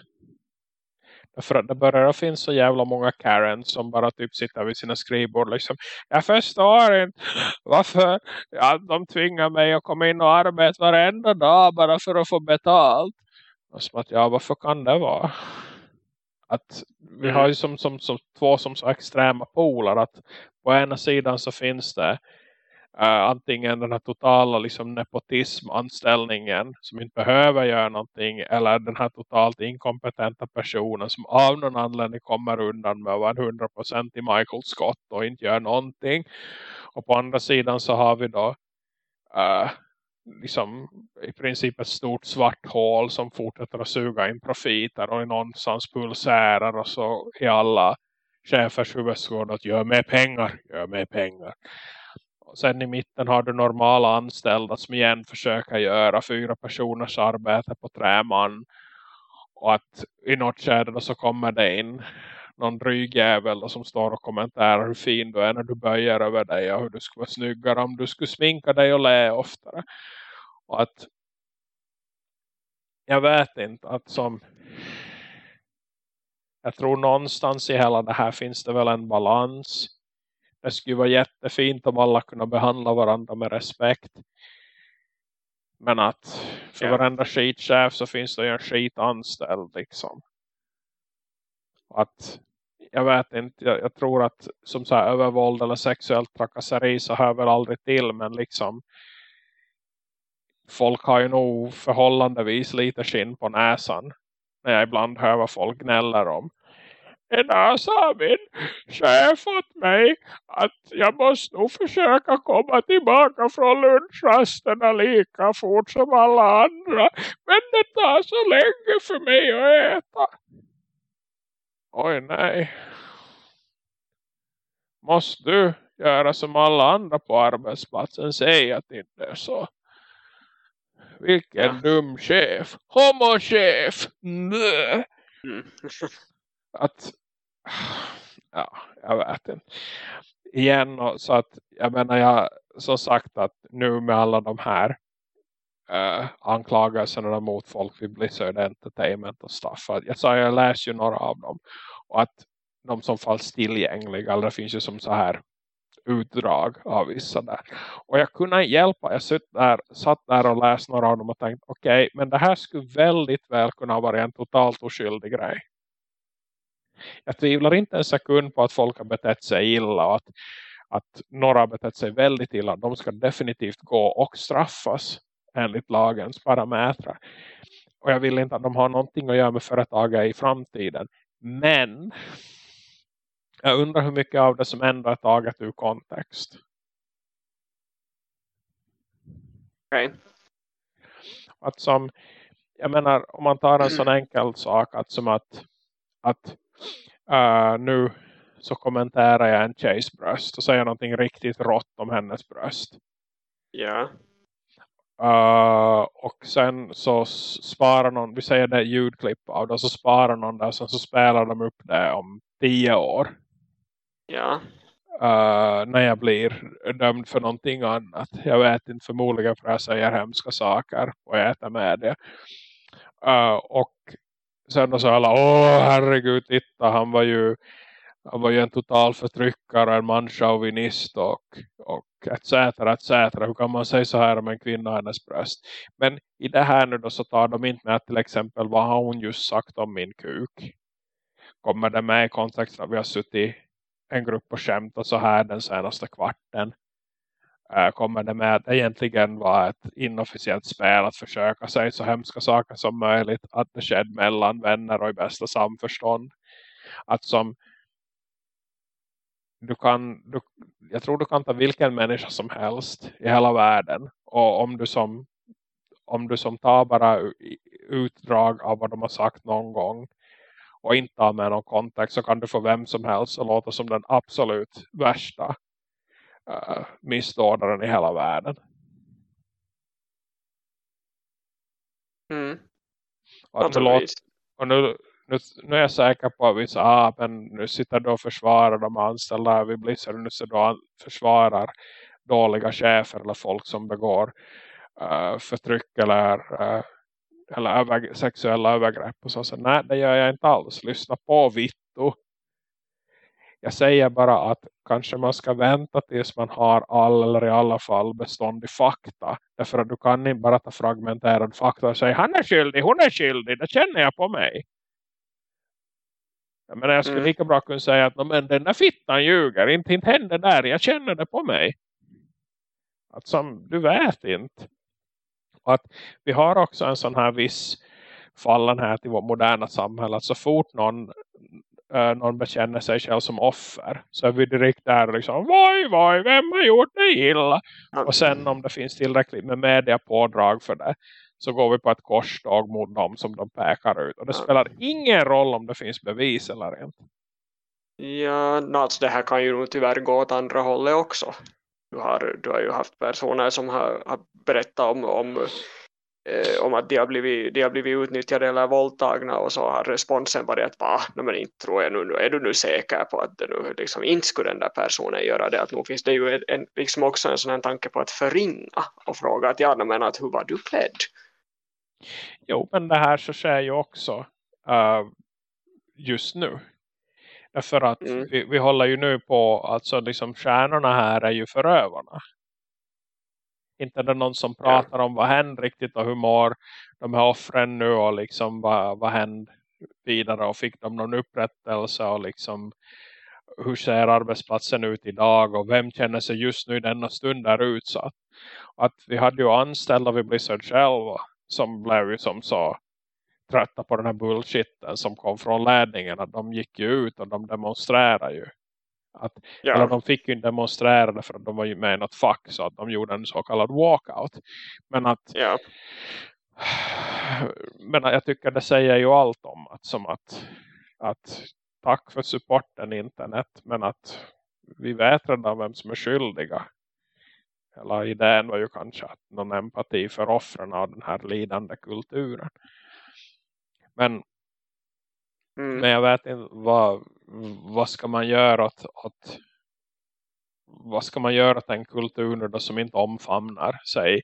A: Att det börjar finnas så jävla många Karen som bara typ sitter vid sina skrivbord. Liksom, jag förstår inte varför ja, de tvingar mig att komma in och arbeta varenda dag bara för att få betalt. Och som att, ja, varför kan det vara? Att vi har ju som, som, som två som så extrema polar. Att på ena sidan så finns det Uh, antingen den här totala liksom, nepotismanställningen som inte behöver göra någonting eller den här totalt inkompetenta personen som av någon anledning kommer undan med att vara 100% i Michael Scott och inte gör någonting. Och på andra sidan så har vi då uh, liksom i princip ett stort svart hål som fortsätter att suga in profiter och i någonstans pulsärar och så i alla chefers huvudskåd att gör mer pengar, gör mer pengar. Och sen i mitten har du normala anställda som igen försöker göra fyra personers arbete på träman. Och att i något skede så kommer det in någon dryg jävel som står och kommenterar hur fin du är när du böjer över dig och hur du skulle vara snyggare om du skulle sminka dig och le oftare. Och att jag vet inte att som jag tror någonstans i hela det här finns det väl en balans det skulle vara jättefint om alla kunde behandla varandra med respekt. Men att för yeah. varenda skitchef så finns det ju en skitanställd liksom. Att jag vet inte, jag, jag, tror att som så här övervåld eller sexuellt trakasseri så hör väl aldrig till men liksom folk har ju nog förhållandevis lite skinn på näsan när jag ibland hör vad folk gnäller om. Idag sa min chef åt mig att jag måste nog försöka komma tillbaka från lunchrasterna lika fort som alla andra. Men det tar så länge för mig att äta. Oj nej. Måste du göra som alla andra på arbetsplatsen säga att det inte är så. Vilken ja. dum chef. Homochef. Mm. Att ja, jag vet inte. Igen, så att jag menar jag så sagt att nu med alla de här äh, anklagelserna mot folk vid Blizzard Entertainment och stuff. Att jag sa jag läser ju några av dem. Och att de som falls tillgängliga, eller det finns ju som så här utdrag av vissa där. Och jag kunde hjälpa, jag satt där, satt där och läste några av dem och tänkte okej, okay, men det här skulle väldigt väl kunna vara en totalt oskyldig grej jag tvivlar inte en sekund på att folk har betett sig illa och att, att några har betett sig väldigt illa. De ska definitivt gå och straffas enligt lagens parametrar. Och jag vill inte att de har någonting att göra med företaget i framtiden. Men jag undrar hur mycket av det som ändå är taget ur kontext.
B: Okej. Okay.
A: Att som, jag menar, om man tar en sån enkel sak att som att, att uh, nu så kommenterar jag en tjejs bröst och säger någonting riktigt rått om hennes bröst.
B: Ja.
A: Uh, och sen så sparar någon, vi säger det ljudklipp av det, så sparar någon där och sen så spelar de upp det om tio år.
B: Ja.
A: Uh, när jag blir dömd för någonting annat. Jag vet inte, förmodligen för jag säger hemska saker och jag äter med det. Uh, och sen och så alla, åh herregud, titta, han var ju han var ju en total förtryckare, en manschauvinist och, och etc. etc. Hur kan man säga så här om en kvinna och hennes bröst? Men i det här nu då så tar de inte med till exempel vad har hon just sagt om min kuk? Kommer det med i kontexten att vi har suttit en grupp och skämt och så här den senaste kvarten? Äh, kommer det med att egentligen var ett inofficiellt spel att försöka säga så hemska saker som möjligt att det skedde mellan vänner och i bästa samförstånd? Att som du kan, du, jag tror du kan ta vilken människa som helst i hela världen. Och om du som, om du som tar bara utdrag av vad de har sagt någon gång och inte har med någon kontext så kan du få vem som helst att låta som den absolut värsta uh, missdådaren i hela världen.
B: Mm.
A: Och, att och nu, nu, nu är jag säker på att vi sa, ah, men nu sitter du och försvarar de anställda vid Blizzard. Nu så då försvarar dåliga chefer eller folk som begår uh, förtryck eller, uh, eller över, sexuella övergrepp. Och så, så nej, det gör jag inte alls. Lyssna på Vitto. Jag säger bara att kanske man ska vänta tills man har all eller i alla fall beståndig fakta. Därför att du kan inte bara ta fragmenterad fakta och säga han är skyldig, hon är skyldig, det känner jag på mig. Jag menar jag skulle mm. lika bra kunna säga att men den där fittan ljuger. Inte, inte händer där. Jag känner det på mig. Att som du vet inte. Och att vi har också en sån här viss fallenhet i vårt moderna samhälle. Att så fort någon, äh, någon bekänner sig själv som offer. Så är vi direkt där liksom. Voj, voj, vem har gjort det illa? Och sen om det finns tillräckligt med mediapådrag för det så går vi på ett korståg mot dem som de pekar ut. Och det spelar ingen roll om det finns bevis eller inte.
B: Ja, alltså det här kan ju tyvärr gå åt andra hållet också. Du har, du har ju haft personer som har, har berättat om, om, eh, om att de har, blivit, de har blivit utnyttjade eller våldtagna och så har responsen varit att va, no, men inte tror jag nu, är du nu säker på att det nu liksom inte skulle den där personen göra det. Att nu finns det ju en, liksom också en sån här tanke på att förringa och fråga att ja, men att hur var du klädd?
A: Jo, men det här så sker ju också uh, just nu. Därför att mm. vi, vi håller ju nu på, alltså liksom stjärnorna här är ju förövarna. Inte är det någon som pratar om vad händer riktigt och hur mår de här offren nu och liksom vad, vad händer vidare och fick de någon upprättelse och liksom hur ser arbetsplatsen ut idag och vem känner sig just nu i denna stund där utsatt. Att vi hade ju anställda vid Blizzard själva som blev ju som så trötta på den här bullshitten som kom från ledningen att de gick ju ut och de demonstrerade ju. Att, ja. Eller de fick ju demonstrera för att de var ju med i något fack så att de gjorde en så kallad walkout. Men att
B: ja.
A: men jag tycker det säger ju allt om att som att, att tack för supporten internet men att vi vet redan vem som är skyldiga Hela idén var ju kanske att någon empati för offren av den här lidande kulturen. Men, mm. men jag vet inte vad, vad ska man göra åt, att vad ska man göra åt en kultur då som inte omfamnar sig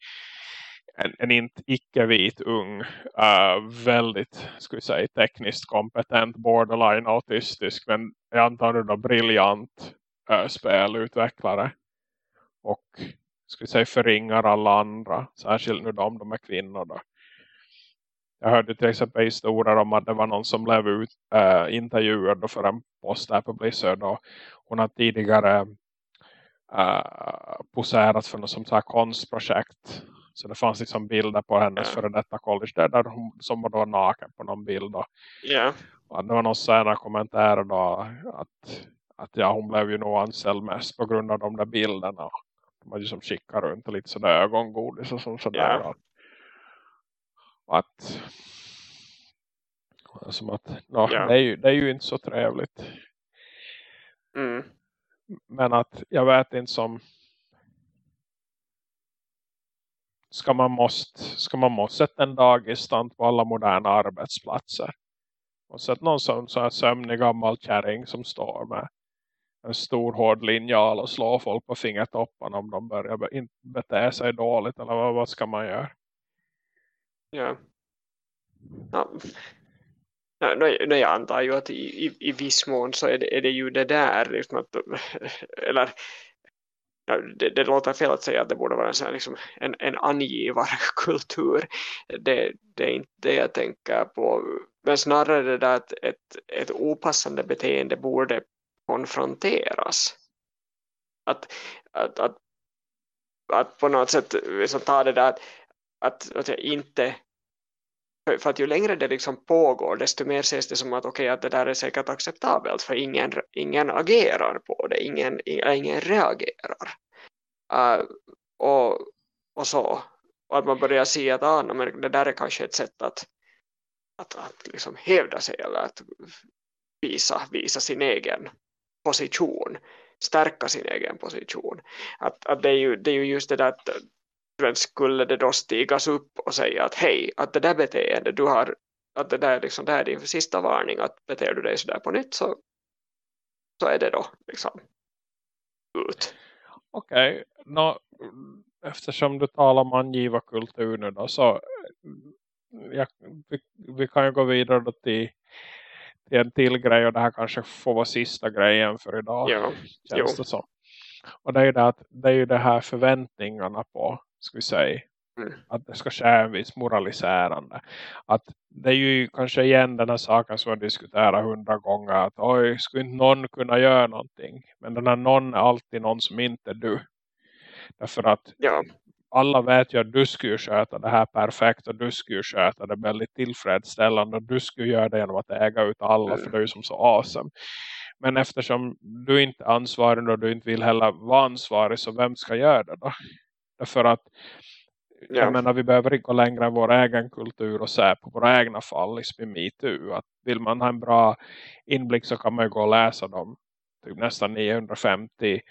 A: en, en icke-vit ung uh, väldigt ska vi säga, tekniskt kompetent borderline autistisk men jag antar då briljant uh, spelutvecklare och ska vi säga förringar alla andra. Särskilt nu de, de är kvinnor då jag hörde till exempel historier om att det var någon som blev ut, äh, intervjuad för en post där på Blizzard och hon har tidigare äh, poserat för något som så konstprojekt så det fanns liksom bilder på hennes före detta college där, där hon, som var då naken på någon bild. Och,
B: yeah.
A: och det var någon senare kommentar då att, att ja, hon blev ju nog anställd mest på grund av de där bilderna. De hade ju som skickar runt och lite sådär ögongodis och sånt sådär. Yeah. Och att som att no, yeah. det, är ju, det är ju inte så trevligt.
B: Mm.
A: Men att jag vet inte som ska man måste, ska man måste sätta en dagisstand på alla moderna arbetsplatser. Och sätta någon sån så här sömnig gammal kärring som står med en stor hård linjal och slår folk på fingertopparna om de börjar be bete sig dåligt eller vad, vad ska man göra?
B: Ja. ja. Nej, jag antar ju att i, i, i viss mån så är det, är det ju det där liksom att, eller ja, det, det, låter fel att säga att det borde vara en, liksom, en, en angivarkultur. Det, det är inte det jag tänker på. Men snarare det där att ett, ett opassande beteende borde konfronteras. Att, att, att, att på något sätt liksom ta det där att, att, att inte för att ju längre det liksom pågår desto mer ses det som att okej okay, att det där är säkert acceptabelt för ingen, ingen agerar på det, ingen, ingen reagerar. Uh, och, och så. Och att man börjar se att ah, men det där är kanske ett sätt att, att, att liksom hävda sig eller att visa, visa sin egen position stärka sin egen position. Att, att det, är ju, det är ju just det där att skulle det då stigas upp och säga att hej, att det där beteendet du har, att det där, liksom, det här är din sista varning att beter du dig sådär på nytt så, så är det då liksom ut.
A: Okej, okay. eftersom du talar om angivarkultur nu då så ja, vi, vi, kan ju gå vidare då till, till en till grej och det här kanske får vara sista grejen för idag.
B: Ja,
A: känns jo. det som. Och det är ju det, att, det är ju det här förväntningarna på ska vi säga. Mm. Att det ska ske en viss moraliserande. Att det är ju kanske igen den här saken som vi har diskuterat hundra gånger. Att oj, skulle inte någon kunna göra någonting? Men den här någon är alltid någon som inte är du. Därför att
B: ja.
A: alla vet ju att du skulle sköta det här perfekt. Och du skulle sköta det väldigt tillfredsställande. Och du skulle göra det genom att äga ut alla. Mm. För det är ju som så awesome. Men eftersom du inte är ansvarig och du inte vill heller vara ansvarig. Så vem ska göra det då? Därför att ja. jag menar, vi behöver inte gå längre än vår egen kultur och se på våra egna fall liksom i MeToo. Att vill man ha en bra inblick så kan man gå och läsa dem. Typ nästan 950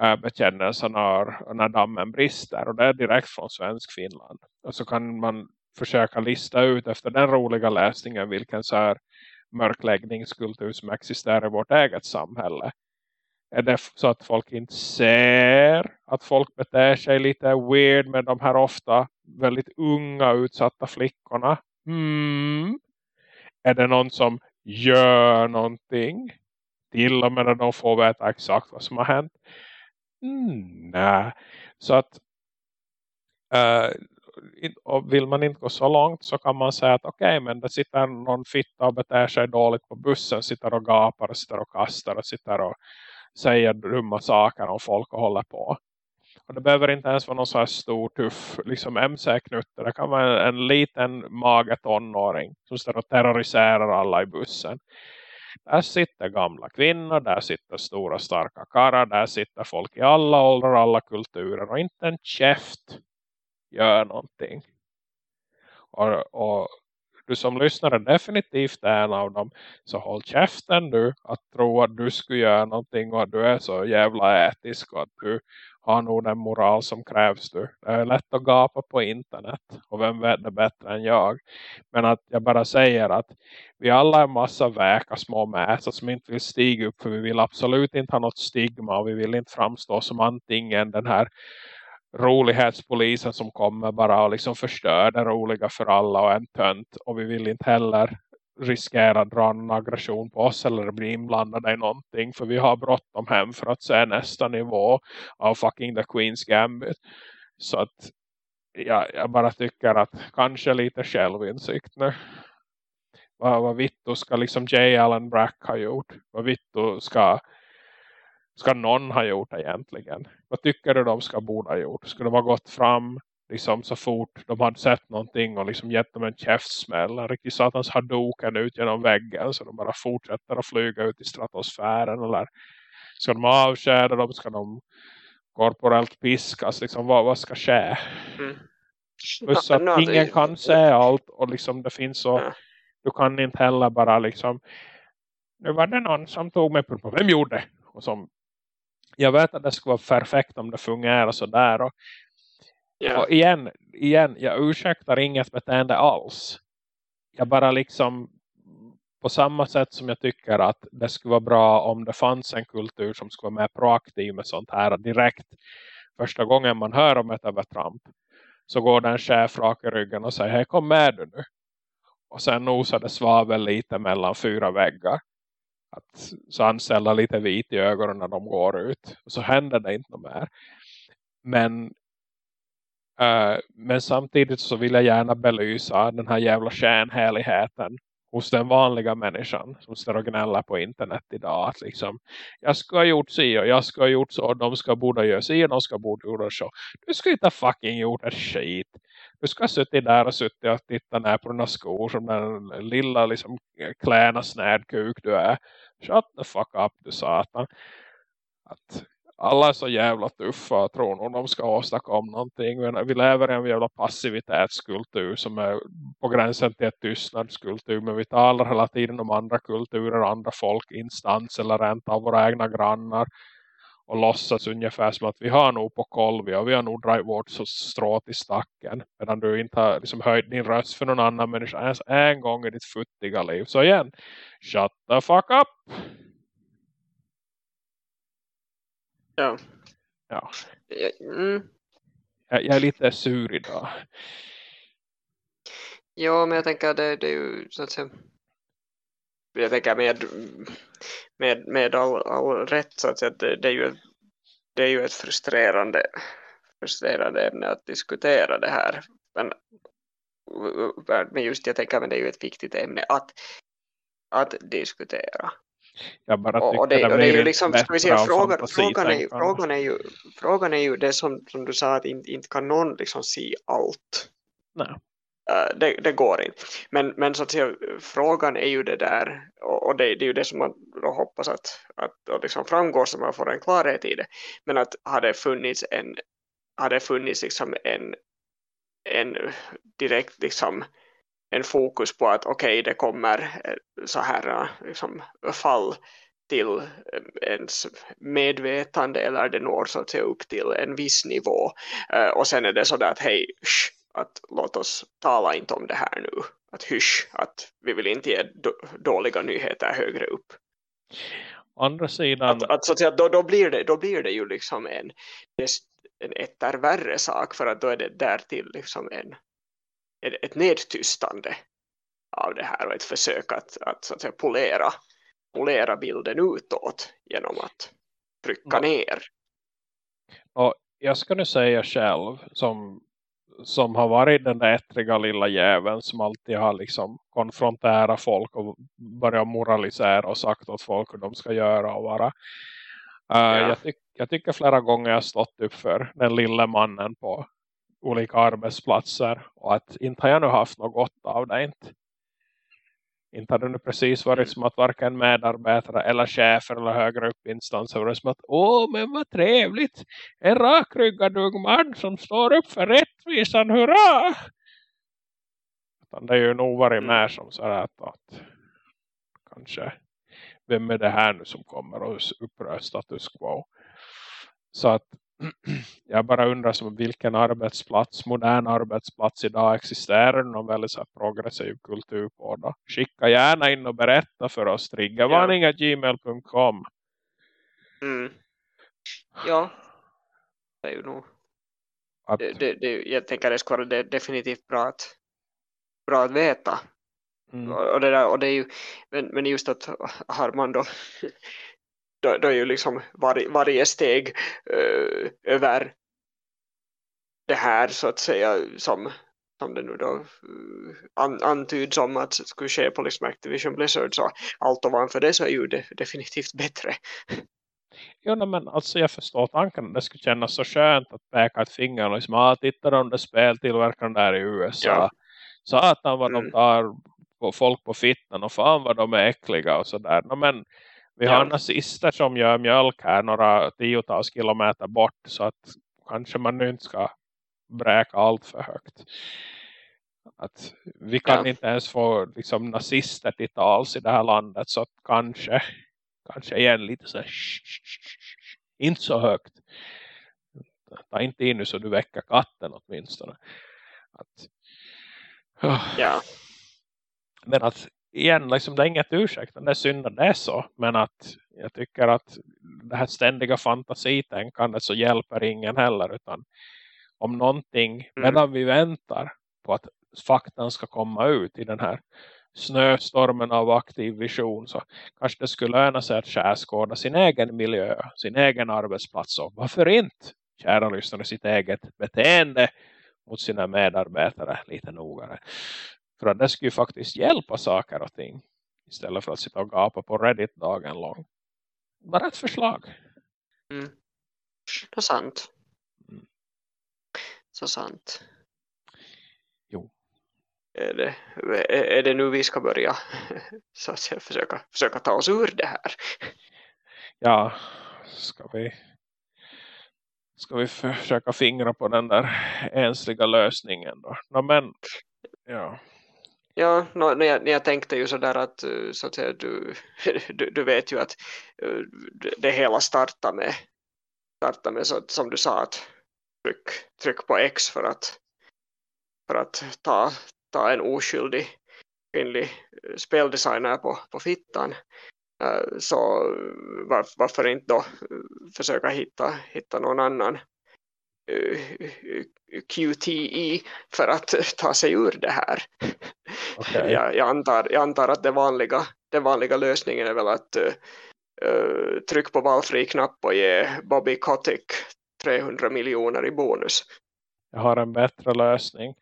A: äh, bekännelserna när dammen brister. Och det är direkt från svensk Finland. Och så kan man försöka lista ut efter den roliga läsningen vilken så här mörkläggningskultur som existerar i vårt eget samhälle är det så att folk inte ser att folk beter sig lite weird med de här ofta väldigt unga utsatta flickorna? Mm. Är det någon som gör någonting? Till och med när de får veta exakt vad som har hänt? Mm, nej. Så att uh, och vill man inte gå så långt så kan man säga att okej okay, men det sitter någon fitta och beter sig dåligt på bussen, sitter och gapar, sitter och kastar och sitter och säger dumma saker om folk och håller på. Och det behöver inte ens vara någon så här stor, tuff liksom MC-knutte. Det kan vara en, en liten magetonåring som står och terroriserar alla i bussen. Där sitter gamla kvinnor, där sitter stora starka karrar, där sitter folk i alla åldrar, alla kulturer och inte en käft gör någonting. Och, och du som lyssnar är definitivt en av dem. Så håll käften du att tro att du skulle göra någonting och att du är så jävla etisk och att du har nog den moral som krävs du. Det är lätt att gapa på internet och vem vet det bättre än jag. Men att jag bara säger att vi alla är massa väka små mäsar som inte vill stiga upp för vi vill absolut inte ha något stigma och vi vill inte framstå som antingen den här rolighetspolisen som kommer bara och liksom förstör det roliga för alla och en tönt. Och vi vill inte heller riskera att dra någon aggression på oss eller bli inblandade i någonting. För vi har bråttom hem för att se nästa nivå av fucking The Queen's Gambit. Så att jag, jag bara tycker att kanske lite självinsikt nu. Vad, vad Vittu ska liksom J. Allen Brack ha gjort? Vad Vittu ska ska någon ha gjort egentligen? Vad tycker du de ska borde ha gjort? Skulle de ha gått fram liksom så fort de hade sett någonting och liksom gett dem en käftsmäll. En riktigt satans hadoken ut genom väggen så de bara fortsätter att flyga ut i stratosfären eller ska de avskäda dem? Ska de korporellt piskas? Liksom, vad, vad ska ske? Mm. Plus att no, ingen kan se allt och liksom det finns så ja. du kan inte heller bara liksom nu var det någon som tog mig på vem gjorde det? Och som jag vet att det skulle vara perfekt om det fungerar så där och, yeah. och igen, igen, jag ursäktar inget beteende alls. Jag bara liksom på samma sätt som jag tycker att det skulle vara bra om det fanns en kultur som skulle vara mer proaktiv med sånt här direkt första gången man hör om ett övertramp så går den chef rak i ryggen och säger hej kom med du nu och sen nosar det svavel lite mellan fyra väggar att så anställa lite vit i ögonen när de går ut. Och så händer det inte mer. Men, uh, men samtidigt så vill jag gärna belysa den här jävla kärnheligheten hos den vanliga människan som står och gnäller på internet idag. Att liksom, jag ska ha gjort si och jag ska ha gjort så och de ska borde göra si och de ska borde göra så. Du ska inte ha fucking gjort ett skit. Du ska ha suttit där och sitta och tittat ner på dina skor som den lilla liksom eh, kläna snädkuk du är. Shut the fuck up du satan. Att alla är så jävla tuffa och tror nog de ska åstadkomma någonting. Vi lever i en jävla passivitetskultur som är på gränsen till ett tystnadskultur. Men vi talar hela tiden om andra kulturer, andra folk, instans eller rent av våra egna grannar. Och låtsas ungefär som att vi har nog på koll, vi har, vi har nog dragit vårt strå till stacken. Medan du inte har liksom höjt din röst för någon annan människa ens en gång i ditt futtiga liv. Så igen, shut the fuck up!
B: Ja.
A: Ja.
B: Mm.
A: Jag, jag, är lite sur idag.
B: Ja, men jag tänker det, det är ju så att säga jag tänker med, med, med all, all rätt så att säga, det, det, är ju, det är ju ett frustrerande, frustrerande ämne att diskutera det här. Men, men just jag tänker att det är ju ett viktigt ämne att, att diskutera.
A: Jag bara och,
B: det, det, och det är ju liksom, ska vi säga, frågan, frågan, är, frågan, är ju, frågan är ju det som, som du sa att inte, inte kan någon liksom se allt.
A: Nej.
B: Eh, det, det, går inte. Men, men så att säga, frågan är ju det där och, och det, det, är ju det som man hoppas att, att och liksom framgår så man får en klarhet i det. Men att hade funnits en hade funnits liksom en, en direkt liksom en fokus på att okej okay, det kommer eh, så här eh, liksom, fall till ens medvetande eller det når så att säga upp till en viss nivå uh, och sen är det så där att hej att låt oss tala inte om det här nu att hysch, att vi vill inte ge dåliga nyheter högre upp
A: andra sidan
B: att, att, så att säga, då, då, blir det, då blir det ju liksom en, en etter värre sak för att då är det därtill liksom en ett nedtystande av det här och ett försök att, att, så att säga, polera, polera bilden utåt genom att trycka ja. ner.
A: Och jag ska nu säga själv som, som har varit den där ättriga lilla jäveln som alltid har liksom konfronterat folk och börjat moralisera och sagt åt folk hur de ska göra och vara. Uh, ja. jag, tyck, jag tycker flera gånger jag har stått upp för den lilla mannen på olika arbetsplatser och att inte har jag nu haft något gott av det inte. Inte har det nu precis varit som att varken medarbetare eller chefer eller högre upp instanser varit som att åh men vad trevligt en rakryggad ung man som står upp för rättvisan, hurra! Utan det är ju nog varit mer som så här att, att kanske vem är det här nu som kommer och upprör status quo. Så att jag bara undrar som vilken arbetsplats, modern arbetsplats idag existerar någon väldigt så progressiv kultur på då. Skicka gärna in och berätta för oss. Triggervarningar.gmail.com
B: mm. Ja, det är ju nog att... det, det, jag tänker det skulle vara det definitivt bra att, bra att veta. Mm. Och, och, det där, och det är ju, men, men just att har man då då, då är ju liksom var, varje steg uh, över det här så att säga som, som det nu då uh, an, antyds om att det skulle ske på liksom Activision Blizzard så allt ovanför det så är ju det definitivt bättre.
A: Jo, men alltså jag förstår tanken. Det skulle kännas så skönt att peka ett finger och liksom, ah, titta de där speltillverkarna där i USA. Ja. Satan vad mm. de tar på folk på fitten och fan vad de är äckliga och sådär. No, men vi har nazister som gör mjölk här några tiotals kilometer bort så att kanske man nu inte ska bräka allt för högt. Att vi kan ja. inte ens få liksom, nazister till tals i det här landet så kanske kanske igen lite så här, inte så högt. Ta inte in nu så du väcker katten åtminstone. Att,
B: oh. Ja.
A: Men att igen, liksom, det är inget ursäkt. Det är synd att det är så. Men att jag tycker att det här ständiga fantasitänkandet så hjälper ingen heller. Utan om någonting, mm. medan vi väntar på att faktan ska komma ut i den här snöstormen av aktiv vision så kanske det skulle löna sig att skärskåda sin egen miljö, sin egen arbetsplats och varför inte, kära lyssnare, sitt eget beteende mot sina medarbetare lite nogare. För att det skulle ju faktiskt hjälpa saker och ting istället för att sitta och gapa på Reddit dagen lång. Bara ett förslag.
B: Mm. Är sant. Mm. Så sant är det, är det nu vi ska börja så att säga, försöka, försöka ta oss ur det här?
A: Ja, ska vi ska vi försöka fingra på den där ensliga lösningen då? No, men, ja.
B: Ja, no, no, jag, jag tänkte ju sådär att, eh, så att säga, du, du, du vet ju att eh, det hela startar med, startar med så, som du sa att tryck, tryck på X för att, för att ta, ta en oskyldig kvinnlig eh, speldesigner på, på fittan. Så var, varför inte då försöka hitta, hitta någon annan? QTE för att ta sig ur det här. Okay. Jag, jag, antar, jag antar att det vanliga, den vanliga lösningen är väl att uh, tryck på valfri knapp och ge Bobby Kotick 300 miljoner i bonus.
A: Jag har en bättre lösning.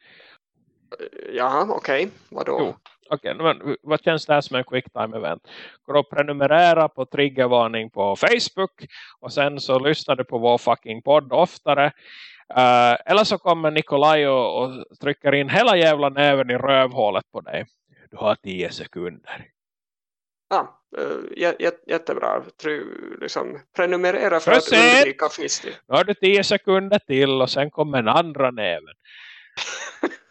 B: Jaha, okej. Okay. Vadå? Jo.
A: Okej, okay, men vad känns det här som en quick time event? Gå och prenumerera på triggervarning på Facebook och sen så lyssnar du på vår fucking podd oftare. Uh, eller så kommer Nikolaj och, och, trycker in hela jävla näven i rövhålet på dig. Du har tio sekunder.
B: Ja, uh, jättebra. Try, liksom, prenumerera för, för att undvika fisting.
A: Nu har du tio sekunder till och sen kommer den andra näven.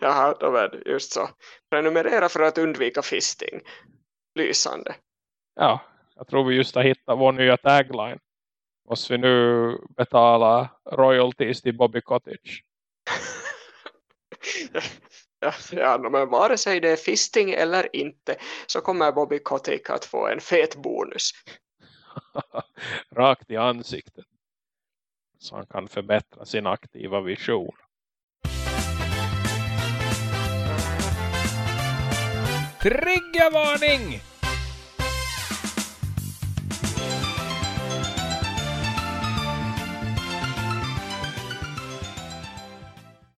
B: Jaha, då det just så. Prenumerera för att undvika fisting. Lysande.
A: Ja, jag tror vi just har hittat vår nya tagline. Måste vi nu betala royalties till Bobby Cottage?
B: ja, ja, men vare sig det är fisting eller inte så kommer Bobby Kotick att få en fet bonus.
A: Rakt i ansiktet. Så han kan förbättra sin aktiva vision. Triggervarning!